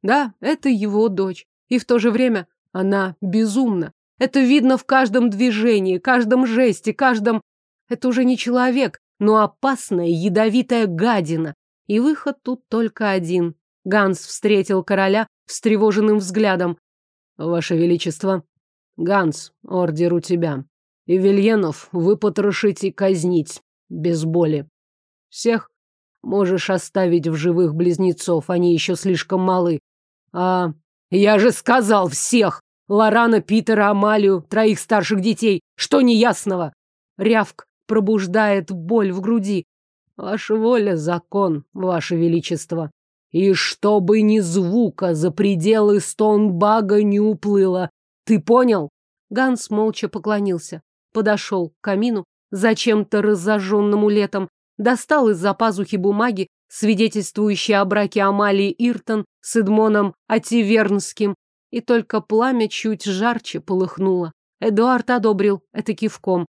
Да, это его дочь. И в то же время она безумна. Это видно в каждом движении, каждом жесте, каждом... Это уже не человек, но опасная ядовитая гадина. И выход тут только один. Ганс встретил короля встревоженным взглядом. Ваше Величество, Ганс, ордер у тебя. И Вильенов выпотрошить и казнить, без боли. Всех можешь оставить в живых близнецов, они еще слишком малы. А я же сказал всех! Лорана, Питера, Амалию, троих старших детей. Что неясного? Рявк пробуждает боль в груди. Ваша воля — закон, ваше величество. И чтобы ни звука за пределы Стоунбага не уплыло. Ты понял? Ганс молча поклонился. Подошел к камину, зачем-то разожженному летом, достал из-за пазухи бумаги, свидетельствующие о браке Амалии Иртон с Эдмоном Ативернским, и только пламя чуть жарче полыхнуло. Эдуард одобрил это кивком.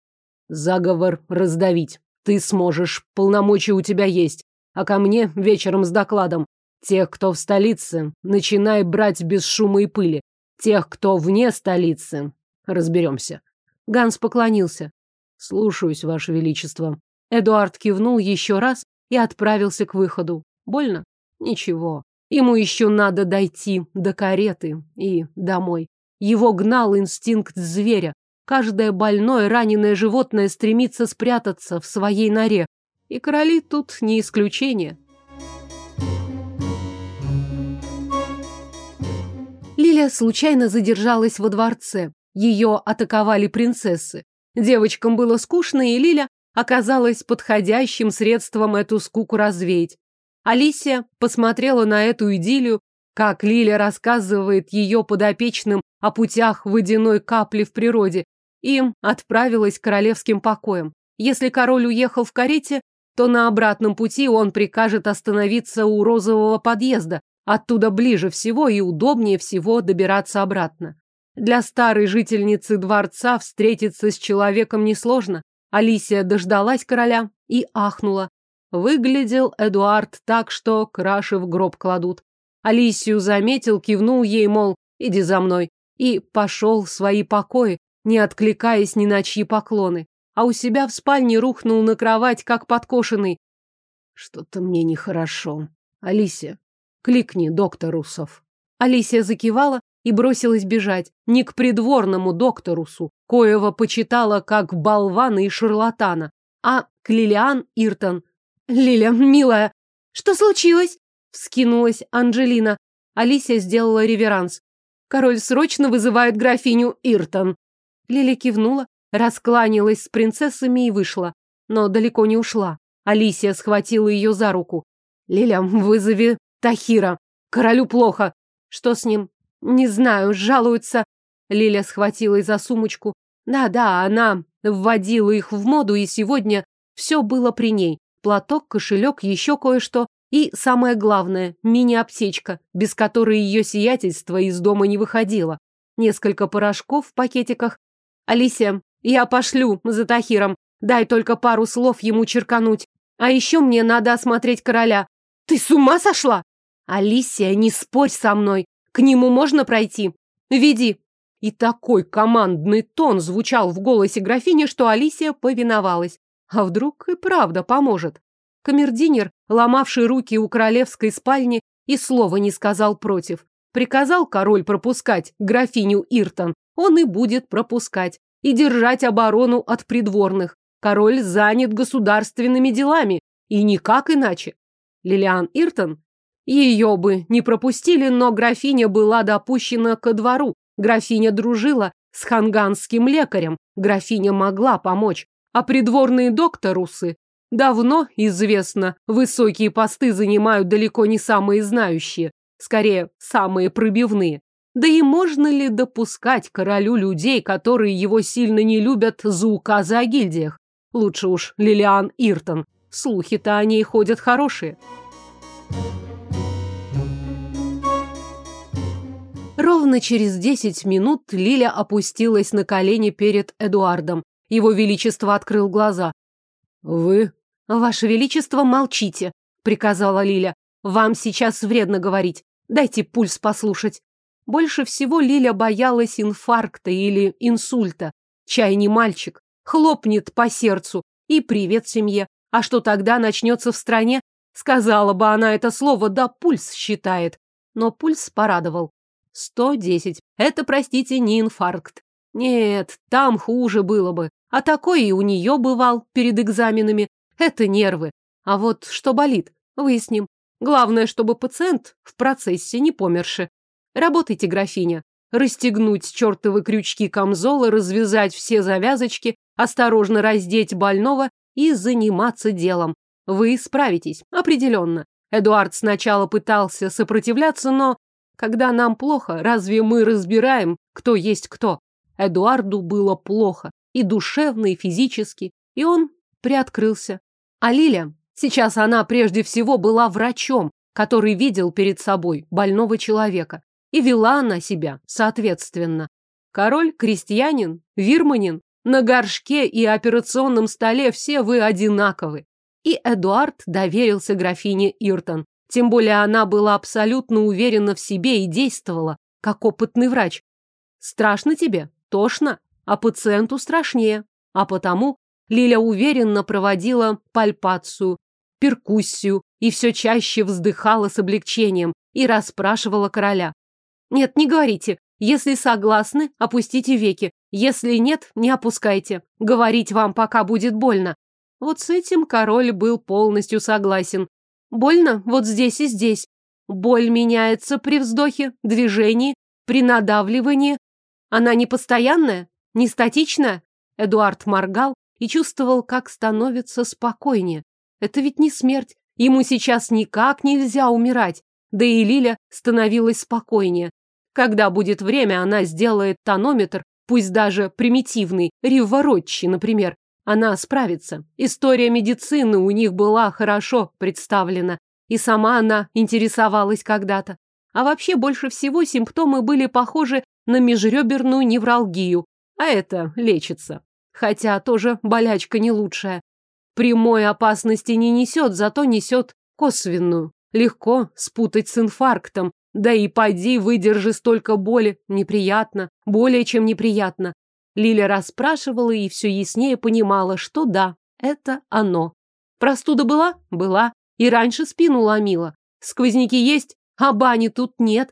Заговор раздавить. Ты сможешь, полномочия у тебя есть. А ко мне вечером с докладом. Тех, кто в столице, начинай брать без шума и пыли. Тех, кто вне столицы, разберемся. Ганс поклонился. Слушаюсь, Ваше Величество. Эдуард кивнул еще раз и отправился к выходу. Больно? Ничего. Ему еще надо дойти до кареты и домой. Его гнал инстинкт зверя. Каждое больное, раненое животное стремится спрятаться в своей норе. И короли тут не исключение. Лилия случайно задержалась во дворце. Ее атаковали принцессы. Девочкам было скучно, и Лиля оказалась подходящим средством эту скуку развеять. Алисия посмотрела на эту идиллию, как Лиля рассказывает ее подопечным о путях водяной капли в природе, и отправилась к королевским покоям. Если король уехал в карете, то на обратном пути он прикажет остановиться у розового подъезда, оттуда ближе всего и удобнее всего добираться обратно. Для старой жительницы дворца встретиться с человеком несложно. Алисия дождалась короля и ахнула. Выглядел Эдуард так, что краши в гроб кладут. Алисию заметил, кивнул ей, мол, иди за мной, и пошел в свои покои, не откликаясь ни на чьи поклоны. А у себя в спальне рухнул на кровать, как подкошенный. Что-то мне нехорошо. Алисия, кликни докторусов. Алисия закивала и бросилась бежать. Не к придворному докторусу, коего почитала как болвана и шарлатана, а к Лилиан Иртон, Лиля, милая, что случилось? Вскинулась Анжелина. Алисия сделала реверанс. Король срочно вызывает графиню Иртон. Лиля кивнула, раскланялась с принцессами и вышла. Но далеко не ушла. Алисия схватила ее за руку. Лиля, вызови Тахира. Королю плохо. Что с ним? Не знаю, жалуются. Лиля схватила за сумочку. Да-да, она вводила их в моду, и сегодня все было при ней платок, кошелек, еще кое-что. И, самое главное, мини-аптечка, без которой ее сиятельство из дома не выходило. Несколько порошков в пакетиках. Алисия, я пошлю за Тахиром. Дай только пару слов ему черкануть. А еще мне надо осмотреть короля. Ты с ума сошла? Алисия, не спорь со мной. К нему можно пройти? Веди. И такой командный тон звучал в голосе графини, что Алисия повиновалась. А вдруг и правда поможет? Камердинер, ломавший руки у королевской спальни, и слова не сказал против. Приказал король пропускать графиню Иртон, он и будет пропускать. И держать оборону от придворных. Король занят государственными делами, и никак иначе. Лилиан Иртон? Ее бы не пропустили, но графиня была допущена ко двору. Графиня дружила с ханганским лекарем. Графиня могла помочь. А придворные докторусы давно известно, высокие посты занимают далеко не самые знающие, скорее, самые пробивные. Да и можно ли допускать королю людей, которые его сильно не любят за указы о гильдиях? Лучше уж Лилиан Иртон. Слухи-то о ней ходят хорошие. Ровно через десять минут Лиля опустилась на колени перед Эдуардом. Его Величество открыл глаза. «Вы?» «Ваше Величество, молчите», — приказала Лиля. «Вам сейчас вредно говорить. Дайте пульс послушать». Больше всего Лиля боялась инфаркта или инсульта. Чай не мальчик. Хлопнет по сердцу. И привет семье. А что тогда начнется в стране? Сказала бы она это слово, да пульс считает. Но пульс порадовал. Сто десять. Это, простите, не инфаркт. Нет, там хуже было бы. А такой и у нее бывал перед экзаменами. Это нервы. А вот что болит, выясним. Главное, чтобы пациент в процессе не померши. Работайте, графиня. Расстегнуть чертовы крючки камзола, развязать все завязочки, осторожно раздеть больного и заниматься делом. Вы справитесь, определенно. Эдуард сначала пытался сопротивляться, но... Когда нам плохо, разве мы разбираем, кто есть кто? Эдуарду было плохо, и душевно, и физически, и он приоткрылся. А Лиля, сейчас она прежде всего была врачом, который видел перед собой больного человека, и вела она себя соответственно. Король, крестьянин, вирманин, на горшке и операционном столе все вы одинаковы. И Эдуард доверился графине Иртон. Тем более она была абсолютно уверена в себе и действовала, как опытный врач. Страшно тебе? Тошно? А пациенту страшнее. А потому Лиля уверенно проводила пальпацию, перкуссию и все чаще вздыхала с облегчением и расспрашивала короля. «Нет, не говорите. Если согласны, опустите веки. Если нет, не опускайте. Говорить вам пока будет больно». Вот с этим король был полностью согласен. Больно вот здесь и здесь. Боль меняется при вздохе, движении, при надавливании. Она не постоянная, не статичная. Эдуард моргал и чувствовал, как становится спокойнее. Это ведь не смерть. Ему сейчас никак нельзя умирать. Да и Лиля становилась спокойнее. Когда будет время, она сделает тонометр, пусть даже примитивный, Ривворотчи, например. Она справится. История медицины у них была хорошо представлена. И сама она интересовалась когда-то. А вообще больше всего симптомы были похожи на межреберную невралгию. А это лечится. Хотя тоже болячка не лучшая. Прямой опасности не несет, зато несет косвенную. Легко спутать с инфарктом. Да и поди, выдержи столько боли. Неприятно. Более чем неприятно. Лиля расспрашивала и все яснее понимала, что да, это оно. Простуда была? Была. И раньше спину ломила. Сквозняки есть, а бани тут нет.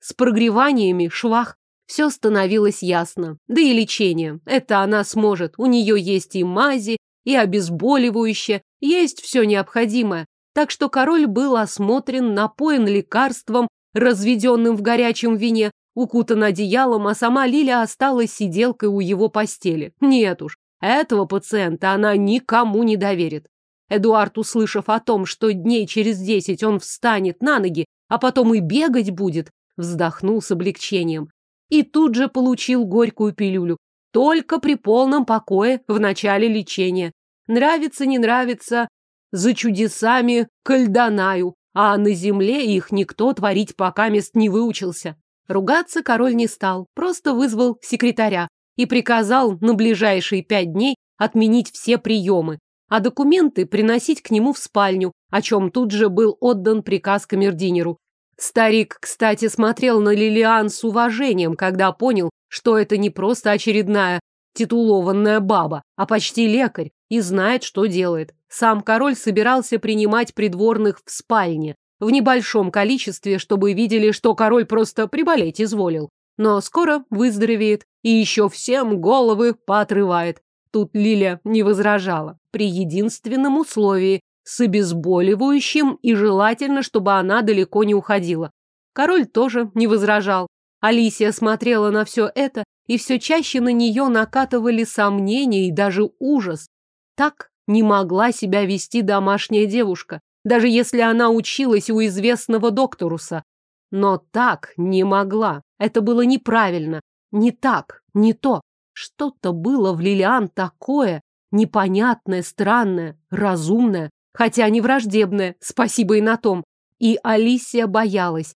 С прогреваниями швах. Все становилось ясно. Да и лечение. Это она сможет. У нее есть и мази, и обезболивающее, есть все необходимое. Так что король был осмотрен, напоен лекарством, разведенным в горячем вине, укутан одеялом, а сама Лиля осталась сиделкой у его постели. Нет уж, этого пациента она никому не доверит. Эдуард, услышав о том, что дней через десять он встанет на ноги, а потом и бегать будет, вздохнул с облегчением. И тут же получил горькую пилюлю. Только при полном покое в начале лечения. Нравится, не нравится, за чудесами кальданаю, а на земле их никто творить пока мест не выучился. Ругаться король не стал, просто вызвал секретаря и приказал на ближайшие пять дней отменить все приемы, а документы приносить к нему в спальню, о чем тут же был отдан приказ камердинеру. Старик, кстати, смотрел на Лилиан с уважением, когда понял, что это не просто очередная титулованная баба, а почти лекарь, и знает, что делает. Сам король собирался принимать придворных в спальне, в небольшом количестве, чтобы видели, что король просто приболеть изволил. Но скоро выздоровеет и еще всем головы поотрывает. Тут Лиля не возражала. При единственном условии – с обезболивающим и желательно, чтобы она далеко не уходила. Король тоже не возражал. Алисия смотрела на все это, и все чаще на нее накатывали сомнения и даже ужас. Так не могла себя вести домашняя девушка даже если она училась у известного докторуса. Но так не могла. Это было неправильно. Не так, не то. Что-то было в Лилиан такое, непонятное, странное, разумное, хотя не враждебное, спасибо и на том. И Алисия боялась.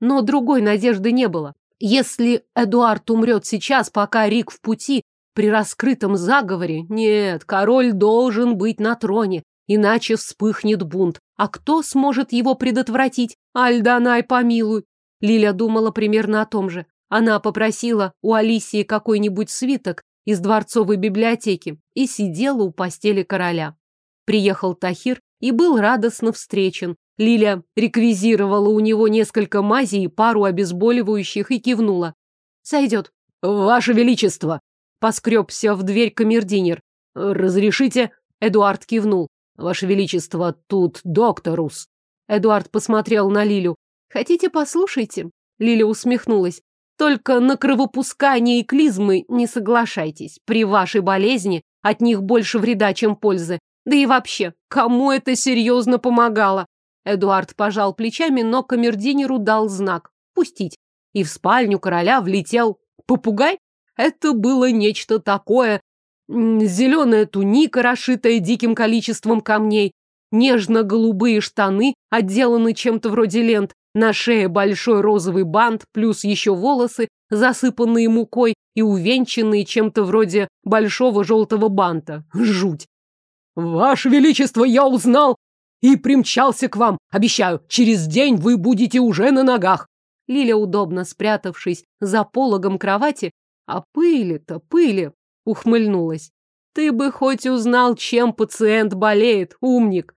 но другой надежды не было. Если Эдуард умрет сейчас, пока Рик в пути, при раскрытом заговоре, нет, король должен быть на троне, иначе вспыхнет бунт. А кто сможет его предотвратить? Альданай, помилуй. Лиля думала примерно о том же. Она попросила у Алисии какой-нибудь свиток из дворцовой библиотеки и сидела у постели короля. Приехал Тахир и был радостно встречен. Лиля реквизировала у него несколько мазей и пару обезболивающих и кивнула. «Сойдет». «Ваше Величество!» Поскребся в дверь камердинер. «Разрешите?» Эдуард кивнул. «Ваше Величество, тут докторус». Эдуард посмотрел на Лилю. «Хотите, послушайте?» Лиля усмехнулась. «Только на кровопускание и клизмы не соглашайтесь. При вашей болезни от них больше вреда, чем пользы. Да и вообще, кому это серьезно помогало?» Эдуард пожал плечами, но камердинеру дал знак «пустить». И в спальню короля влетел попугай. Это было нечто такое. Зеленая туника, расшитая диким количеством камней, нежно-голубые штаны, отделаны чем-то вроде лент, на шее большой розовый бант, плюс еще волосы, засыпанные мукой и увенчанные чем-то вроде большого желтого банта. Жуть! «Ваше Величество, я узнал и примчался к вам. Обещаю, через день вы будете уже на ногах. Лиля, удобно спрятавшись за пологом кровати, а пыли-то, пыли, ухмыльнулась. Ты бы хоть узнал, чем пациент болеет, умник.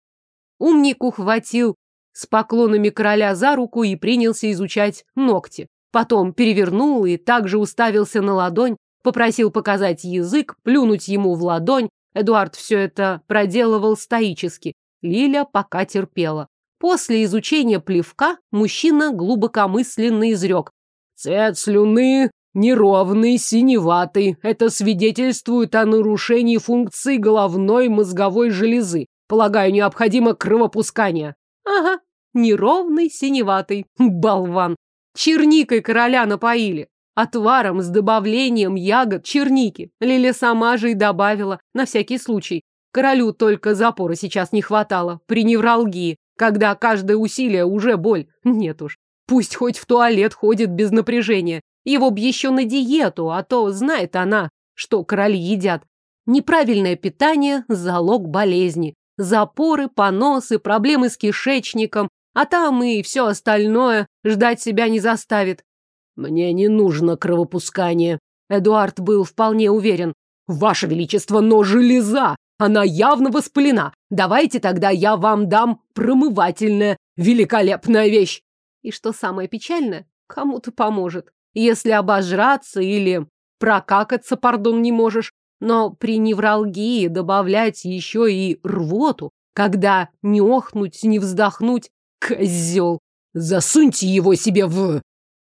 Умник ухватил с поклонами короля за руку и принялся изучать ногти. Потом перевернул и также уставился на ладонь, попросил показать язык, плюнуть ему в ладонь. Эдуард все это проделывал стоически. Лиля пока терпела. После изучения плевка мужчина глубокомысленно изрек. Цвет слюны неровный, синеватый. Это свидетельствует о нарушении функции головной мозговой железы. Полагаю, необходимо кровопускание. Ага, неровный, синеватый. Болван. Черникой короля напоили. Отваром с добавлением ягод черники. Лиля сама же и добавила, на всякий случай. Королю только запора сейчас не хватало, при невралгии, когда каждое усилие уже боль. Нет уж, пусть хоть в туалет ходит без напряжения. Его б еще на диету, а то знает она, что короли едят. Неправильное питание – залог болезни. Запоры, поносы, проблемы с кишечником, а там и все остальное ждать себя не заставит. Мне не нужно кровопускание. Эдуард был вполне уверен. Ваше Величество, но железа! Она явно воспалена. Давайте тогда я вам дам промывательная, великолепная вещь. И что самое печальное, кому-то поможет. Если обожраться или прокакаться, пардон, не можешь, но при невралгии добавлять еще и рвоту, когда не охнуть, не вздохнуть, козел. Засуньте его себе в...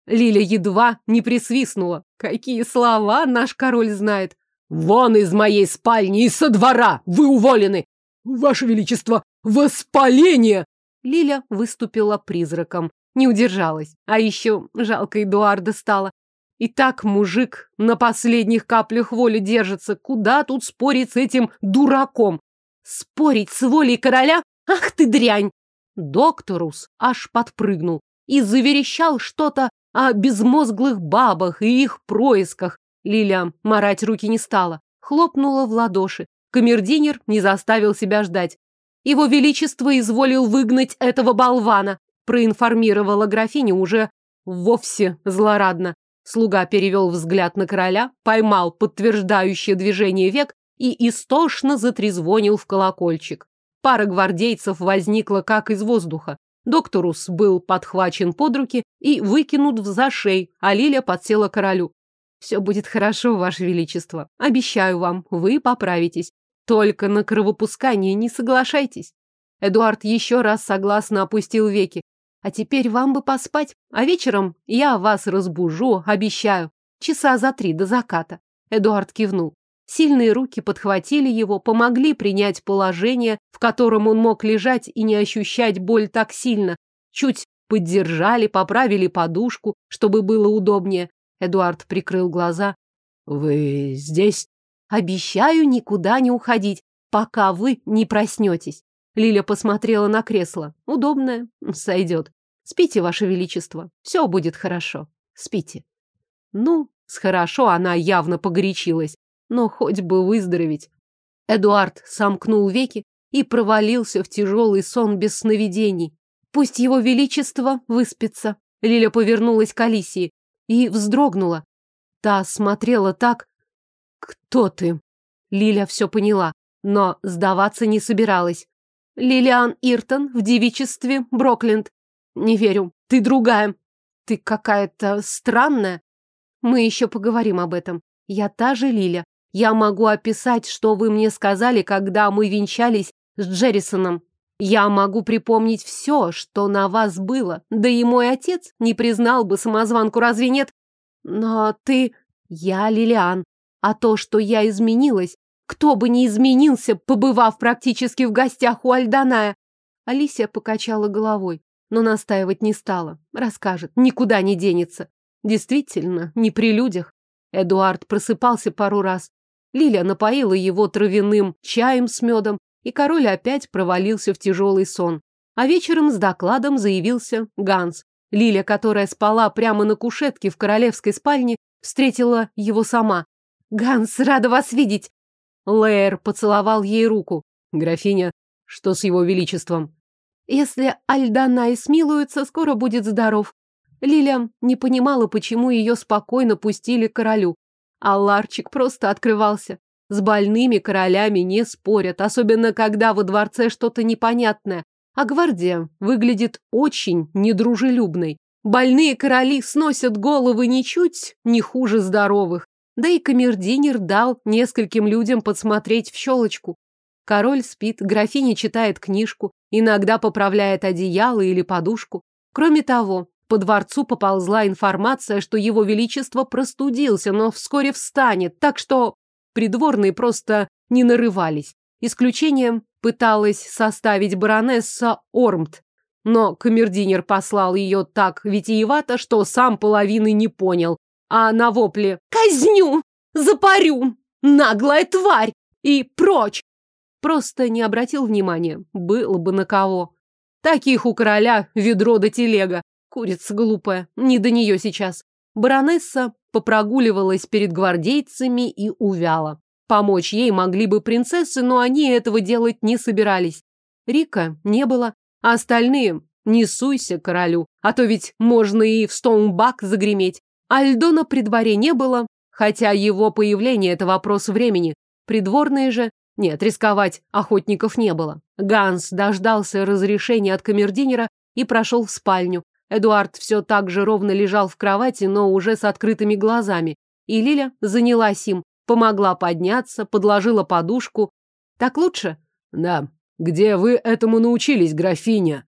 Лиля едва не присвистнула. Какие слова наш король знает. «Вон из моей спальни и со двора! Вы уволены! Ваше Величество, воспаление!» Лиля выступила призраком, не удержалась. А еще жалко Эдуарда стало. И так мужик на последних каплях воли держится. Куда тут спорить с этим дураком? Спорить с волей короля? Ах ты дрянь! Докторус аж подпрыгнул и заверещал что-то о безмозглых бабах и их происках, Лиля марать руки не стала, хлопнула в ладоши. Камердинер не заставил себя ждать. Его Величество изволил выгнать этого болвана, проинформировала графиня уже вовсе злорадно. Слуга перевел взгляд на короля, поймал подтверждающее движение век и истошно затрезвонил в колокольчик. Пара гвардейцев возникла как из воздуха. Докторус был подхвачен под руки и выкинут в зашей, а Лиля подсела королю. Все будет хорошо, Ваше Величество. Обещаю вам, вы поправитесь. Только на кровопускание не соглашайтесь. Эдуард еще раз согласно опустил веки. А теперь вам бы поспать, а вечером я вас разбужу, обещаю. Часа за три до заката. Эдуард кивнул. Сильные руки подхватили его, помогли принять положение, в котором он мог лежать и не ощущать боль так сильно. Чуть поддержали, поправили подушку, чтобы было удобнее. Эдуард прикрыл глаза. Вы здесь? Обещаю никуда не уходить, пока вы не проснетесь. Лиля посмотрела на кресло. Удобное, сойдет. Спите, Ваше Величество, все будет хорошо. Спите. Ну, с хорошо она явно погорячилась, но хоть бы выздороветь. Эдуард сомкнул веки и провалился в тяжелый сон без сновидений. Пусть его величество выспится. Лиля повернулась к Алисии и вздрогнула. Та смотрела так... Кто ты? Лиля все поняла, но сдаваться не собиралась. Лилиан Иртон в девичестве Брокленд. Не верю, ты другая. Ты какая-то странная. Мы еще поговорим об этом. Я та же Лиля. Я могу описать, что вы мне сказали, когда мы венчались с Джеррисоном. Я могу припомнить все, что на вас было. Да и мой отец не признал бы самозванку, разве нет? Но ты... Я Лилиан. А то, что я изменилась, кто бы не изменился, побывав практически в гостях у Альданая. Алисия покачала головой, но настаивать не стала. Расскажет, никуда не денется. Действительно, не при людях. Эдуард просыпался пару раз. Лиля напоила его травяным чаем с медом, и король опять провалился в тяжелый сон. А вечером с докладом заявился Ганс. Лиля, которая спала прямо на кушетке в королевской спальне, встретила его сама. «Ганс, рада вас видеть!» Лэйр поцеловал ей руку. «Графиня, что с его величеством?» «Если Альдана и смилуется, скоро будет здоров». Лиля не понимала, почему ее спокойно пустили к королю. А Ларчик просто открывался. С больными королями не спорят, особенно когда во дворце что-то непонятное. А гвардия выглядит очень недружелюбной. Больные короли сносят головы ничуть не хуже здоровых. Да и камердинер дал нескольким людям подсмотреть в щелочку. Король спит, графиня читает книжку, иногда поправляет одеяло или подушку. Кроме того, по дворцу поползла информация, что его величество простудился, но вскоре встанет, так что Придворные просто не нарывались. Исключением пыталась составить баронесса Ормт, но камердинер послал ее так витиевато, что сам половины не понял, а на вопле «Казню! Запарю! Наглая тварь! И прочь!» просто не обратил внимания. Было бы на кого. Таких у короля ведро до телега. Курица глупая, не до нее сейчас. Баронесса попрогуливалась перед гвардейцами и увяла. Помочь ей могли бы принцессы, но они этого делать не собирались. Рика не было, а остальные не суйся королю, а то ведь можно и в Стоунбак загреметь. Альдона при дворе не было, хотя его появление – это вопрос времени. Придворные же нет, рисковать охотников не было. Ганс дождался разрешения от камердинера и прошел в спальню, Эдуард все так же ровно лежал в кровати, но уже с открытыми глазами. И Лиля занялась им, помогла подняться, подложила подушку. Так лучше? Да. Где вы этому научились, графиня?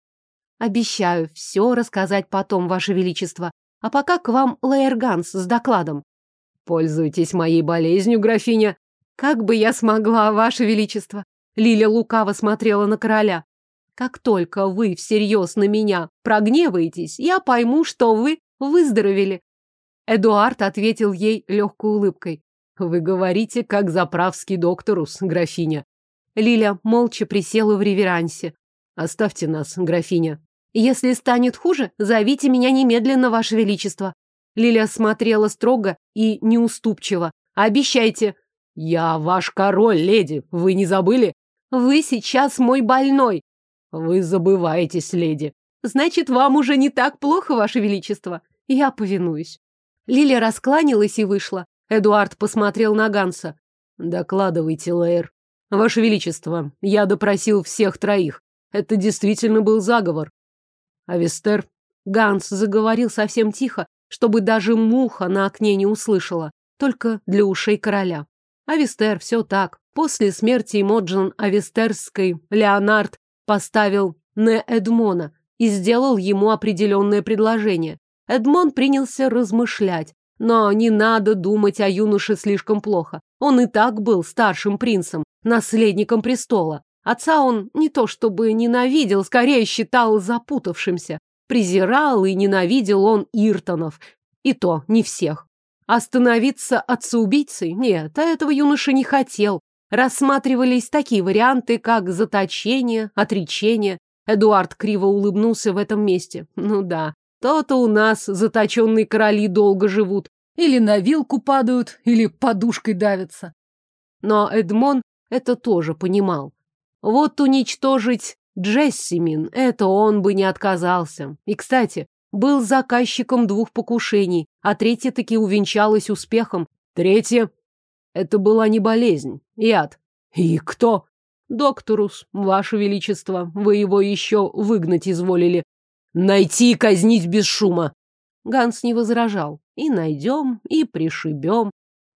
Обещаю все рассказать потом, ваше величество. А пока к вам Лейерганс с докладом. Пользуйтесь моей болезнью, графиня. Как бы я смогла, ваше величество? Лиля лукаво смотрела на короля. Как только вы всерьез на меня прогневаетесь, я пойму, что вы выздоровели. Эдуард ответил ей легкой улыбкой. Вы говорите, как заправский докторус, графиня. Лиля молча присела в реверансе. Оставьте нас, графиня. Если станет хуже, зовите меня немедленно, ваше величество. Лиля смотрела строго и неуступчиво. Обещайте. Я ваш король, леди. Вы не забыли? Вы сейчас мой больной. Вы забываетесь, леди. Значит, вам уже не так плохо, ваше величество. Я повинуюсь. Лилия раскланялась и вышла. Эдуард посмотрел на Ганса. Докладывайте, Лэйр. Ваше величество, я допросил всех троих. Это действительно был заговор. Авестер. Ганс заговорил совсем тихо, чтобы даже муха на окне не услышала, только для ушей короля. Авестер, все так. После смерти Имоджин Авестерской Леонард поставил на Эдмона и сделал ему определенное предложение. Эдмон принялся размышлять, но не надо думать о юноше слишком плохо. Он и так был старшим принцем, наследником престола. Отца он не то чтобы ненавидел, скорее считал запутавшимся. Презирал и ненавидел он Иртонов. И то не всех. Остановиться отцеубийцей? Нет, а этого юноша не хотел. Рассматривались такие варианты, как заточение, отречение. Эдуард криво улыбнулся в этом месте. Ну да, то-то у нас заточенные короли долго живут. Или на вилку падают, или подушкой давятся. Но Эдмон это тоже понимал. Вот уничтожить Джессимин, это он бы не отказался. И, кстати, был заказчиком двух покушений, а третье таки увенчалось успехом. Третье — это была не болезнь, яд. И кто? Докторус, ваше величество, вы его еще выгнать изволили. Найти и казнить без шума. Ганс не возражал. И найдем, и пришибем.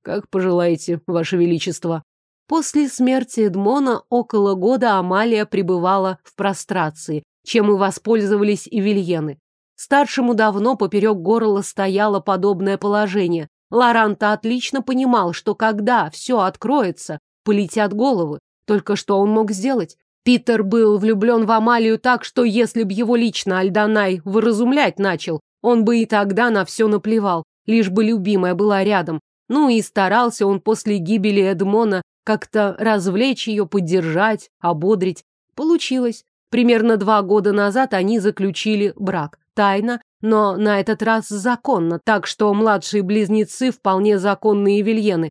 Как пожелаете, ваше величество. После смерти Эдмона около года Амалия пребывала в прострации, чем и воспользовались и вильены. Старшему давно поперек горла стояло подобное положение. Лоранта отлично понимал, что когда все откроется, полетят головы. Только что он мог сделать? Питер был влюблен в Амалию так, что если б его лично Альданай выразумлять начал, он бы и тогда на все наплевал, лишь бы любимая была рядом. Ну и старался он после гибели Эдмона как-то развлечь ее, поддержать, ободрить. Получилось. Примерно два года назад они заключили брак. Тайно, но на этот раз законно, так что младшие близнецы вполне законные вильены.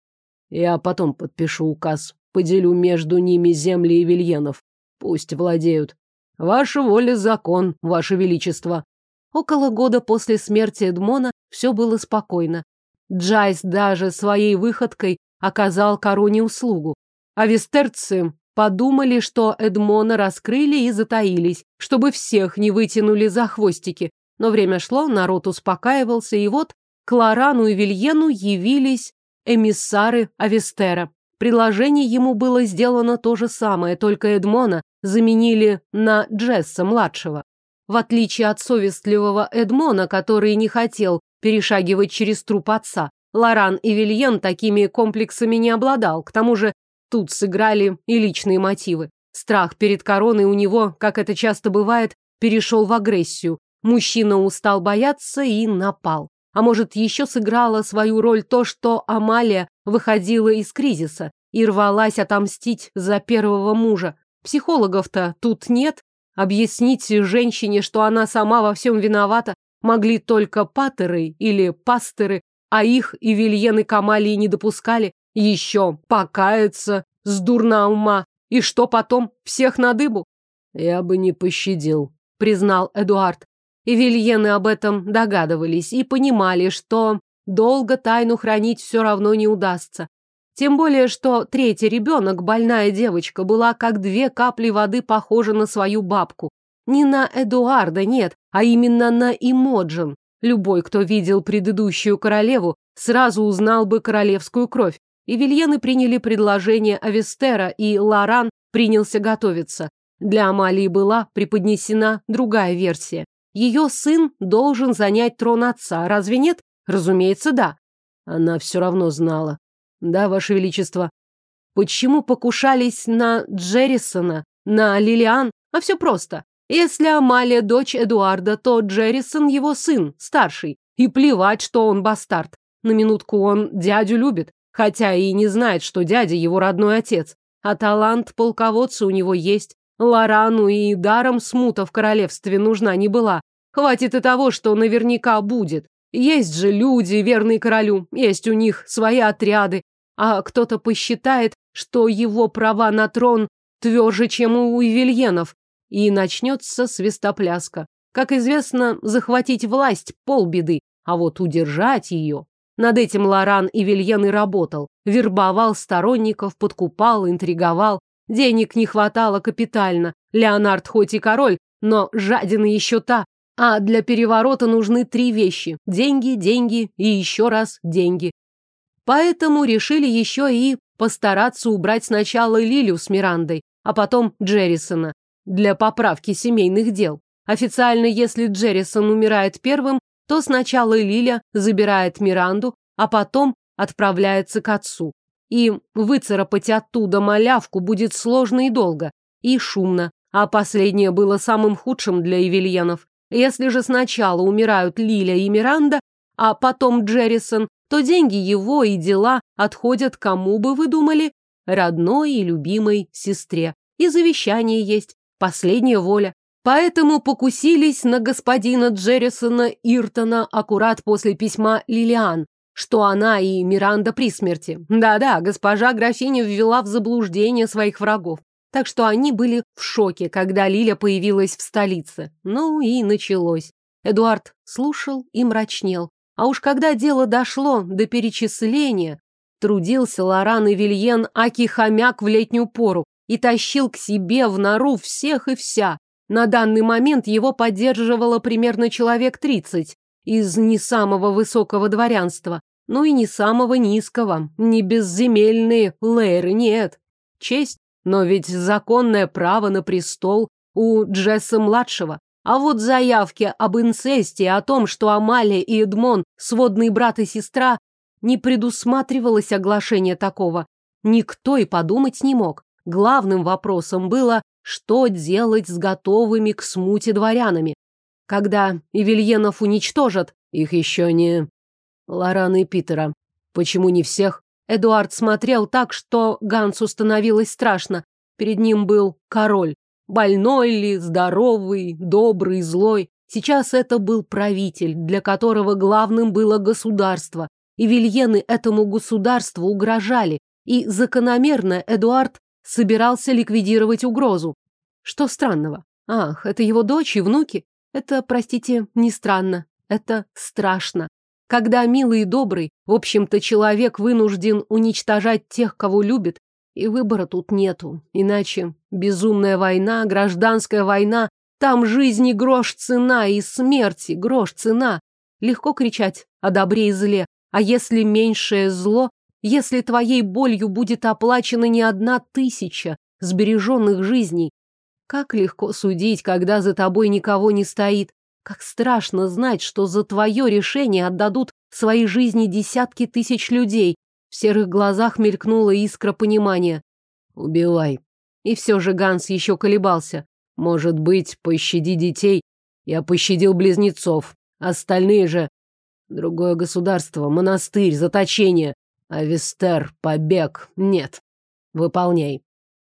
Я потом подпишу указ, поделю между ними земли и вильенов. Пусть владеют. Ваша воля – закон, ваше величество. Около года после смерти Эдмона все было спокойно. Джайс даже своей выходкой оказал короне услугу. А вестерцы подумали, что Эдмона раскрыли и затаились, чтобы всех не вытянули за хвостики. Но время шло, народ успокаивался, и вот к Лорану и Вильену явились эмиссары Авестера. Предложение ему было сделано то же самое, только Эдмона заменили на Джесса-младшего. В отличие от совестливого Эдмона, который не хотел перешагивать через труп отца, Лоран и Вильен такими комплексами не обладал. К тому же тут сыграли и личные мотивы. Страх перед короной у него, как это часто бывает, перешел в агрессию. Мужчина устал бояться и напал. А может, еще сыграла свою роль то, что Амалия выходила из кризиса и рвалась отомстить за первого мужа. Психологов-то тут нет. Объяснить женщине, что она сама во всем виновата, могли только патеры или пасторы, а их и Вильены Камалии не допускали. Еще покаяться с дурна ума. И что потом? Всех на дыбу? Я бы не пощадил, признал Эдуард. И Вильены об этом догадывались и понимали, что долго тайну хранить все равно не удастся. Тем более, что третий ребенок, больная девочка, была как две капли воды похожа на свою бабку. Не на Эдуарда, нет, а именно на Имоджин. Любой, кто видел предыдущую королеву, сразу узнал бы королевскую кровь. И Вильены приняли предложение Авестера, и Лоран принялся готовиться. Для Амалии была преподнесена другая версия. Ее сын должен занять трон отца, разве нет? Разумеется, да. Она все равно знала. Да, Ваше Величество. Почему покушались на Джеррисона, на Лилиан? А все просто. Если Амалия дочь Эдуарда, то Джеррисон его сын, старший. И плевать, что он бастард. На минутку он дядю любит, хотя и не знает, что дядя его родной отец. А талант полководца у него есть. Лорану и даром смута в королевстве нужна не была. Хватит и того, что наверняка будет. Есть же люди, верные королю, есть у них свои отряды, а кто-то посчитает, что его права на трон тверже, чем у Ивельенов, и начнется свистопляска. Как известно, захватить власть – полбеды, а вот удержать ее... Над этим Лоран и Вильен и работал. Вербовал сторонников, подкупал, интриговал. Денег не хватало капитально. Леонард хоть и король, но жадина еще та. А для переворота нужны три вещи. Деньги, деньги и еще раз деньги. Поэтому решили еще и постараться убрать сначала Лилю с Мирандой, а потом Джеррисона для поправки семейных дел. Официально, если Джеррисон умирает первым, то сначала Лиля забирает Миранду, а потом отправляется к отцу. И выцарапать оттуда малявку будет сложно и долго, и шумно, а последнее было самым худшим для Евельенов. Если же сначала умирают Лиля и Миранда, а потом Джеррисон, то деньги его и дела отходят кому бы вы думали? Родной и любимой сестре. И завещание есть, последняя воля. Поэтому покусились на господина Джеррисона Иртона аккурат после письма Лилиан, что она и Миранда при смерти. Да-да, госпожа графиня ввела в заблуждение своих врагов. Так что они были в шоке, когда Лиля появилась в столице. Ну и началось. Эдуард слушал и мрачнел. А уж когда дело дошло до перечисления, трудился Лоран и Вильен аки-хомяк в летнюю пору и тащил к себе в нору всех и вся. На данный момент его поддерживало примерно человек тридцать из не самого высокого дворянства, ну и не самого низкого, не безземельные лейры, нет. Честь, но ведь законное право на престол у Джесса-младшего. А вот заявки об инцесте, о том, что Амалия и Эдмон – сводные брат и сестра, не предусматривалось оглашение такого. Никто и подумать не мог. Главным вопросом было, что делать с готовыми к смуте дворянами. Когда Ивельенов уничтожат, их еще не... Лорана и Питера. Почему не всех? Эдуард смотрел так, что Гансу становилось страшно. Перед ним был король. Больной ли, здоровый, добрый, злой. Сейчас это был правитель, для которого главным было государство. И вильены этому государству угрожали. И закономерно Эдуард собирался ликвидировать угрозу. Что странного? Ах, это его дочь и внуки? Это, простите, не странно. Это страшно. Когда милый и добрый, в общем-то, человек вынужден уничтожать тех, кого любит, и выбора тут нету. Иначе безумная война, гражданская война, там жизни грош цена и смерти грош цена. Легко кричать о добре и зле, а если меньшее зло, если твоей болью будет оплачена не одна тысяча сбереженных жизней, как легко судить, когда за тобой никого не стоит. Как страшно знать, что за твое решение отдадут свои жизни десятки тысяч людей, в серых глазах мелькнула искра понимания. «Убивай». И все же Ганс еще колебался. «Может быть, пощади детей. Я пощадил близнецов. Остальные же... Другое государство, монастырь, заточение. Авестер, побег. Нет. Выполняй».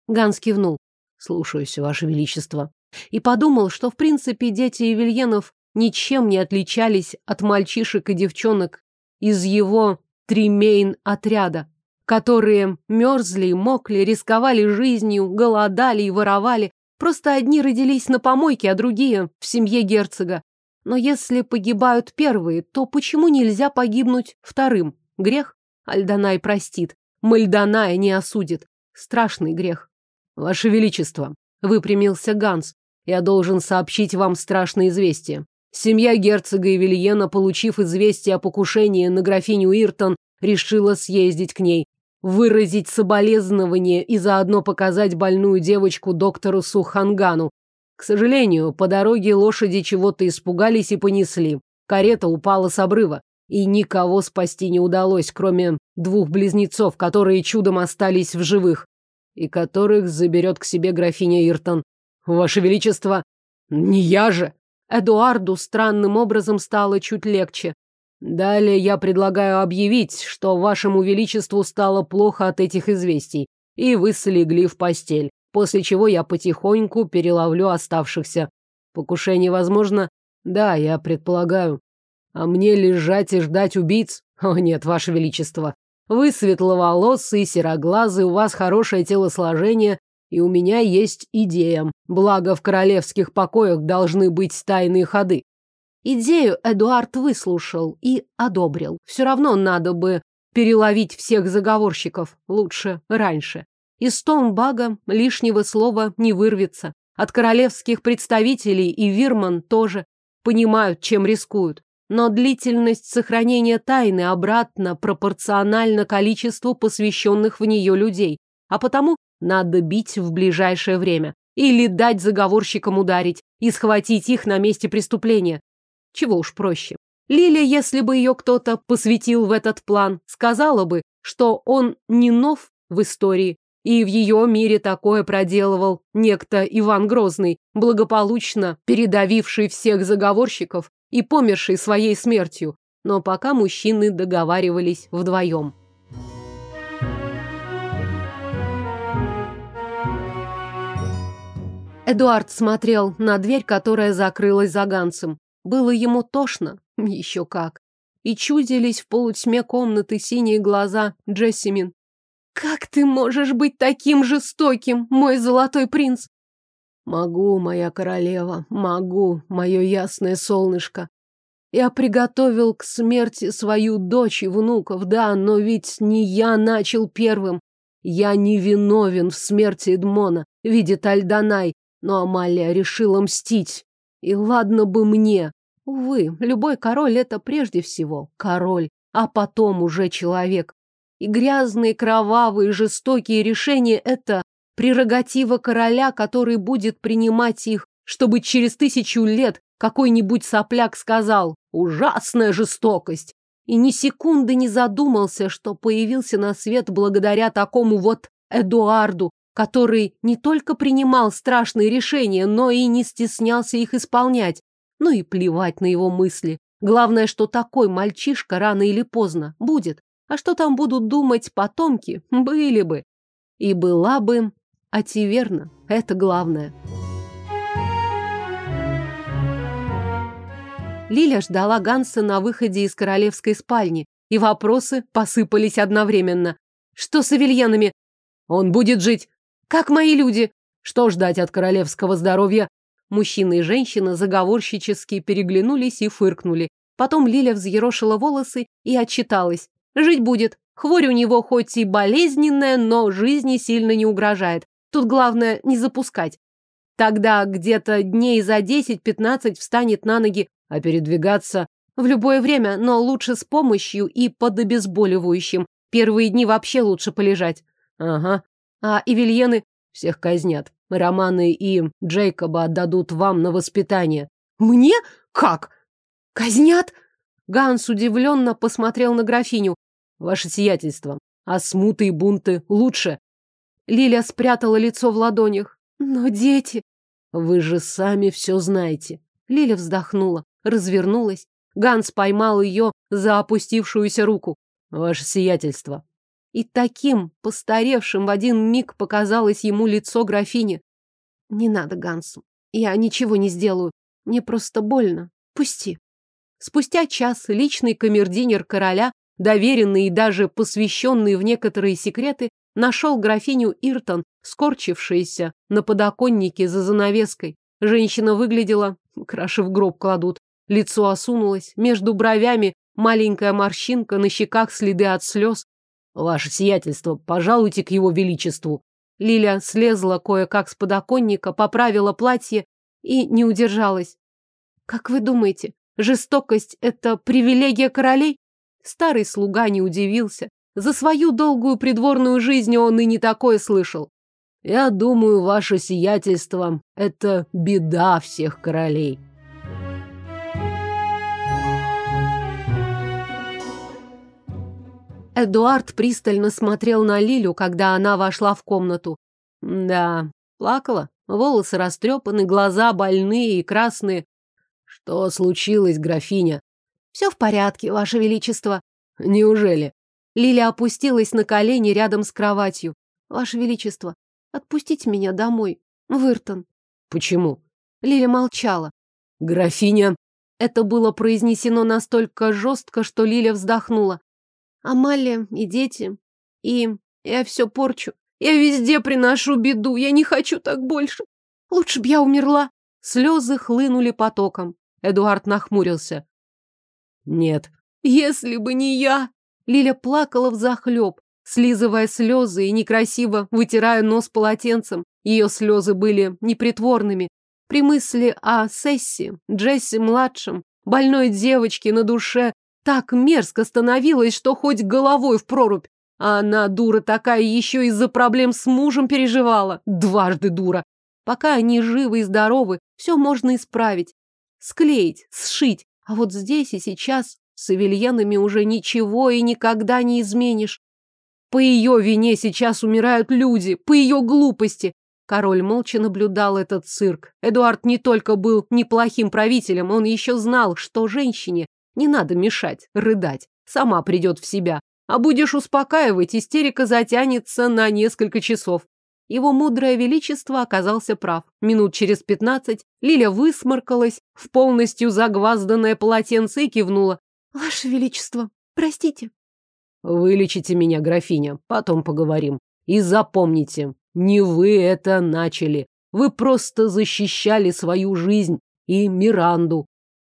Ганс кивнул. «Слушаюсь, Ваше Величество». И подумал, что, в принципе, дети Евельенов ничем не отличались от мальчишек и девчонок из его тримейн отряда, которые мерзли, мокли, рисковали жизнью, голодали и воровали. Просто одни родились на помойке, а другие в семье герцога. Но если погибают первые, то почему нельзя погибнуть вторым? Грех? Альданай простит. Мальданай не осудит. Страшный грех. Ваше Величество, выпрямился Ганс, я должен сообщить вам страшное известие. Семья герцога Эвельена, получив известие о покушении на графиню Иртон, решила съездить к ней, выразить соболезнование и заодно показать больную девочку доктору Сухангану. К сожалению, по дороге лошади чего-то испугались и понесли. Карета упала с обрыва, и никого спасти не удалось, кроме двух близнецов, которые чудом остались в живых, и которых заберет к себе графиня Иртон. Ваше Величество, не я же! Эдуарду странным образом стало чуть легче. Далее я предлагаю объявить, что вашему величеству стало плохо от этих известий, и вы слегли в постель, после чего я потихоньку переловлю оставшихся. Покушение возможно? Да, я предполагаю. А мне лежать и ждать убийц? О нет, ваше величество. Вы светловолосый, сероглазый, у вас хорошее телосложение, и у меня есть идея. Благо, в королевских покоях должны быть тайные ходы. Идею Эдуард выслушал и одобрил. Все равно надо бы переловить всех заговорщиков. Лучше раньше. Из Стоунбага лишнего слова не вырвется. От королевских представителей и Вирман тоже понимают, чем рискуют. Но длительность сохранения тайны обратно пропорциональна количеству посвященных в нее людей. А потому надо бить в ближайшее время. Или дать заговорщикам ударить и схватить их на месте преступления. Чего уж проще. Лиля, если бы ее кто-то посвятил в этот план, сказала бы, что он не нов в истории, и в ее мире такое проделывал некто Иван Грозный, благополучно передавивший всех заговорщиков и померший своей смертью. Но пока мужчины договаривались вдвоем. Эдуард смотрел на дверь, которая закрылась за Гансом. Было ему тошно, еще как. И чудились в полутьме комнаты синие глаза Джессимин. «Как ты можешь быть таким жестоким, мой золотой принц?» «Могу, моя королева, могу, мое ясное солнышко. Я приготовил к смерти свою дочь и внуков, да, но ведь не я начал первым. Я не виновен в смерти Эдмона, видит Альданай, но Амалия решила мстить. И ладно бы мне. Увы, любой король — это прежде всего король, а потом уже человек. И грязные, кровавые, жестокие решения — это прерогатива короля, который будет принимать их, чтобы через тысячу лет какой-нибудь сопляк сказал «ужасная жестокость» и ни секунды не задумался, что появился на свет благодаря такому вот Эдуарду, который не только принимал страшные решения, но и не стеснялся их исполнять. Ну и плевать на его мысли. Главное, что такой мальчишка рано или поздно будет. А что там будут думать потомки, были бы. И была бы, а верно, это главное. Лиля ждала Ганса на выходе из королевской спальни, и вопросы посыпались одновременно. Что с Авельянами? Он будет жить. Как мои люди? Что ждать от королевского здоровья? Мужчина и женщина заговорщически переглянулись и фыркнули. Потом Лиля взъерошила волосы и отчиталась. Жить будет. Хворь у него хоть и болезненная, но жизни сильно не угрожает. Тут главное не запускать. Тогда где-то дней за 10-15 встанет на ноги, а передвигаться в любое время, но лучше с помощью и под обезболивающим. Первые дни вообще лучше полежать. Ага. А Ивельены всех казнят. Романы и Джейкоба отдадут вам на воспитание. Мне? Как? Казнят? Ганс удивленно посмотрел на графиню. Ваше сиятельство. А смуты и бунты лучше. Лиля спрятала лицо в ладонях. Но дети... Вы же сами все знаете. Лиля вздохнула, развернулась. Ганс поймал ее за опустившуюся руку. Ваше сиятельство. И таким, постаревшим в один миг показалось ему лицо графини. Не надо, Гансу. Я ничего не сделаю. Мне просто больно. Пусти. Спустя час личный камердинер короля доверенный и даже посвященный в некоторые секреты, нашел графиню Иртон, скорчившейся на подоконнике за занавеской. Женщина выглядела, краши в гроб кладут, лицо осунулось, между бровями маленькая морщинка, на щеках следы от слез. Ваше сиятельство, пожалуйте к его величеству. Лиля слезла кое-как с подоконника, поправила платье и не удержалась. Как вы думаете, жестокость — это привилегия королей? Старый слуга не удивился. За свою долгую придворную жизнь он и не такое слышал. Я думаю, ваше сиятельство — это беда всех королей. Эдуард пристально смотрел на Лилю, когда она вошла в комнату. Да, плакала. Волосы растрепаны, глаза больные и красные. Что случилось, графиня? Все в порядке, Ваше Величество. Неужели? Лиля опустилась на колени рядом с кроватью. Ваше Величество, отпустите меня домой, в Иртон. Почему? Лиля молчала. Графиня. Это было произнесено настолько жестко, что Лиля вздохнула. Амалия и дети. И я все порчу. Я везде приношу беду. Я не хочу так больше. Лучше б я умерла. Слезы хлынули потоком. Эдуард нахмурился. Нет. Если бы не я! Лиля плакала взахлеб, слизывая слезы и некрасиво вытирая нос полотенцем. Ее слезы были непритворными. При мысли о Сесси, Джесси-младшем, больной девочке на душе так мерзко становилось, что хоть головой в прорубь. А она, дура такая, еще из-за проблем с мужем переживала. Дважды дура. Пока они живы и здоровы, все можно исправить. Склеить, сшить, а вот здесь и сейчас с Авельянами уже ничего и никогда не изменишь. По ее вине сейчас умирают люди, по ее глупости. Король молча наблюдал этот цирк. Эдуард не только был неплохим правителем, он еще знал, что женщине не надо мешать, рыдать. Сама придет в себя. А будешь успокаивать, истерика затянется на несколько часов. Его мудрое величество оказался прав. Минут через пятнадцать Лиля высморкалась в полностью загвазданное полотенце и кивнула. «Ваше величество, простите». «Вылечите меня, графиня, потом поговорим. И запомните, не вы это начали. Вы просто защищали свою жизнь и Миранду.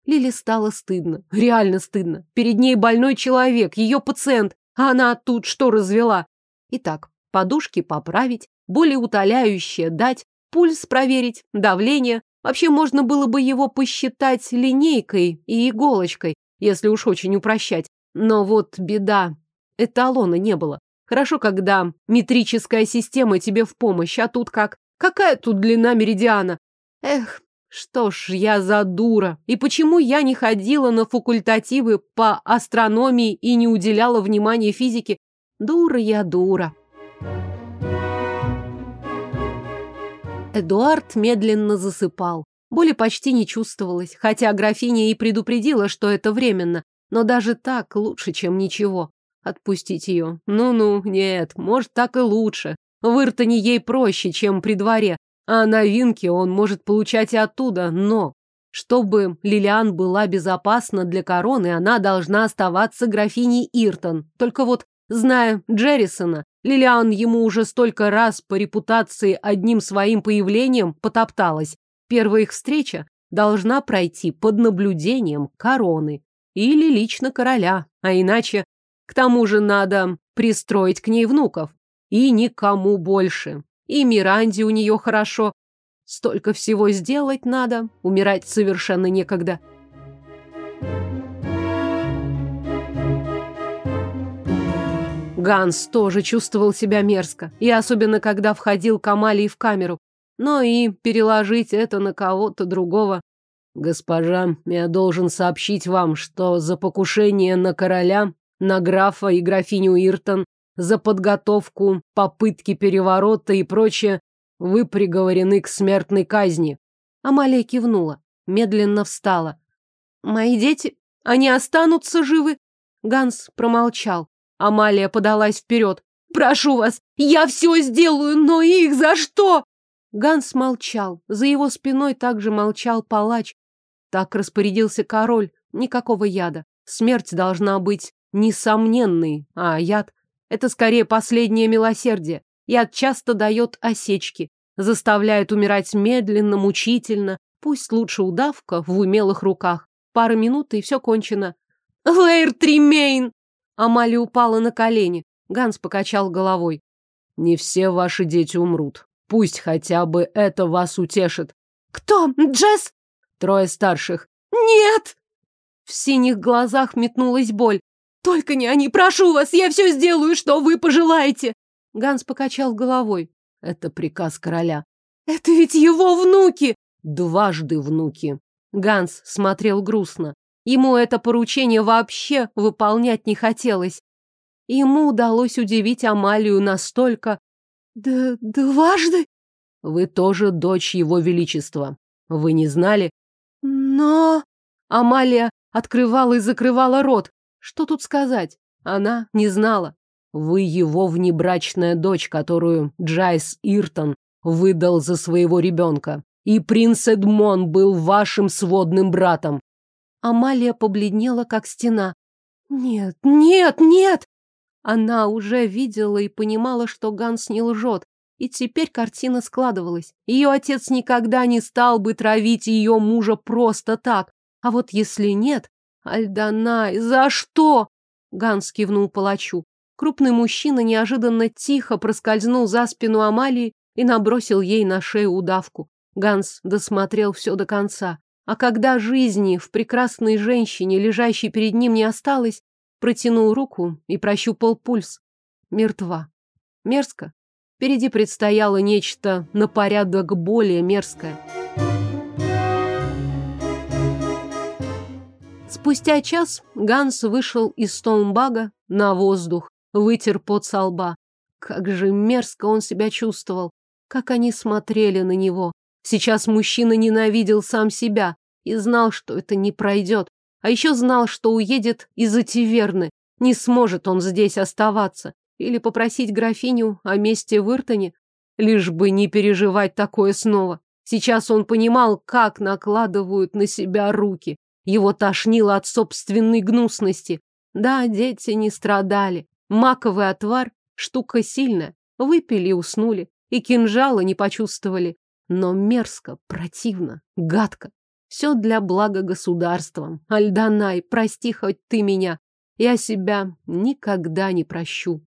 Лиле стало стыдно, реально стыдно. Перед ней больной человек, ее пациент, а она тут что развела? Итак, подушки поправить, более утоляющее дать, пульс проверить, давление. Вообще можно было бы его посчитать линейкой и иголочкой, если уж очень упрощать. Но вот беда. Эталона не было. Хорошо, когда метрическая система тебе в помощь, а тут как? Какая тут длина меридиана? Эх, что ж, я за дура. И почему я не ходила на факультативы по астрономии и не уделяла внимания физике? Дура я дура. Эдуард медленно засыпал. Боли почти не чувствовалось, хотя графиня и предупредила, что это временно. Но даже так лучше, чем ничего. Отпустить ее. Ну-ну, нет, может, так и лучше. В Иртоне ей проще, чем при дворе, а новинки он может получать и оттуда, но... Чтобы Лилиан была безопасна для короны, она должна оставаться графиней Иртон. Только вот, зная Джеррисона, Лилиан ему уже столько раз по репутации одним своим появлением потопталась. Первая их встреча должна пройти под наблюдением короны или лично короля, а иначе к тому же надо пристроить к ней внуков. И никому больше. И Миранде у нее хорошо. Столько всего сделать надо, умирать совершенно некогда. Ганс тоже чувствовал себя мерзко, и особенно когда входил к Амалии в камеру. Но и переложить это на кого-то другого. Госпожа, я должен сообщить вам, что за покушение на короля на графа и графиню Иртон, за подготовку, попытки переворота и прочее, вы приговорены к смертной казни. Амалия кивнула, медленно встала. Мои дети, они останутся живы? Ганс промолчал. Амалия подалась вперед. Прошу вас, я все сделаю, но их за что? Ганс молчал. За его спиной также молчал палач. Так распорядился король. Никакого яда. Смерть должна быть несомненный, а яд – это скорее последнее милосердие. Яд часто дает осечки, заставляет умирать медленно, мучительно, пусть лучше удавка в умелых руках. Пара минут, и все кончено. «Лейр Тримейн!» Амалия упала на колени. Ганс покачал головой. «Не все ваши дети умрут. Пусть хотя бы это вас утешит». «Кто? Джесс?» «Трое старших». «Нет!» В синих глазах метнулась боль. Только не они, прошу вас, я все сделаю, что вы пожелаете. Ганс покачал головой. Это приказ короля. Это ведь его внуки. Дважды внуки. Ганс смотрел грустно. Ему это поручение вообще выполнять не хотелось. Ему удалось удивить Амалию настолько... Да дважды? Вы тоже дочь его величества. Вы не знали? Но... Амалия открывала и закрывала рот. Что тут сказать? Она не знала. Вы его внебрачная дочь, которую Джайс Иртон выдал за своего ребенка. И принц Эдмон был вашим сводным братом. Амалия побледнела, как стена. Нет, нет, нет! Она уже видела и понимала, что Ганс не лжет. И теперь картина складывалась. Ее отец никогда не стал бы травить ее мужа просто так. А вот если нет, Альданай, за что? Ганс кивнул палачу. Крупный мужчина неожиданно тихо проскользнул за спину Амалии и набросил ей на шею удавку. Ганс досмотрел все до конца. А когда жизни в прекрасной женщине, лежащей перед ним, не осталось, протянул руку и прощупал пульс. Мертва. Мерзко. Впереди предстояло нечто на порядок более мерзкое. Спустя час Ганс вышел из Стоунбага на воздух, вытер пот со лба. Как же мерзко он себя чувствовал, как они смотрели на него. Сейчас мужчина ненавидел сам себя и знал, что это не пройдет. А еще знал, что уедет из-за Тиверны. Не сможет он здесь оставаться. Или попросить графиню о месте в Иртоне. лишь бы не переживать такое снова. Сейчас он понимал, как накладывают на себя руки. Его тошнило от собственной гнусности. Да, дети не страдали. Маковый отвар – штука сильная. Выпили и уснули. И кинжала не почувствовали. Но мерзко, противно, гадко. Все для блага государства. Альданай, прости хоть ты меня. Я себя никогда не прощу.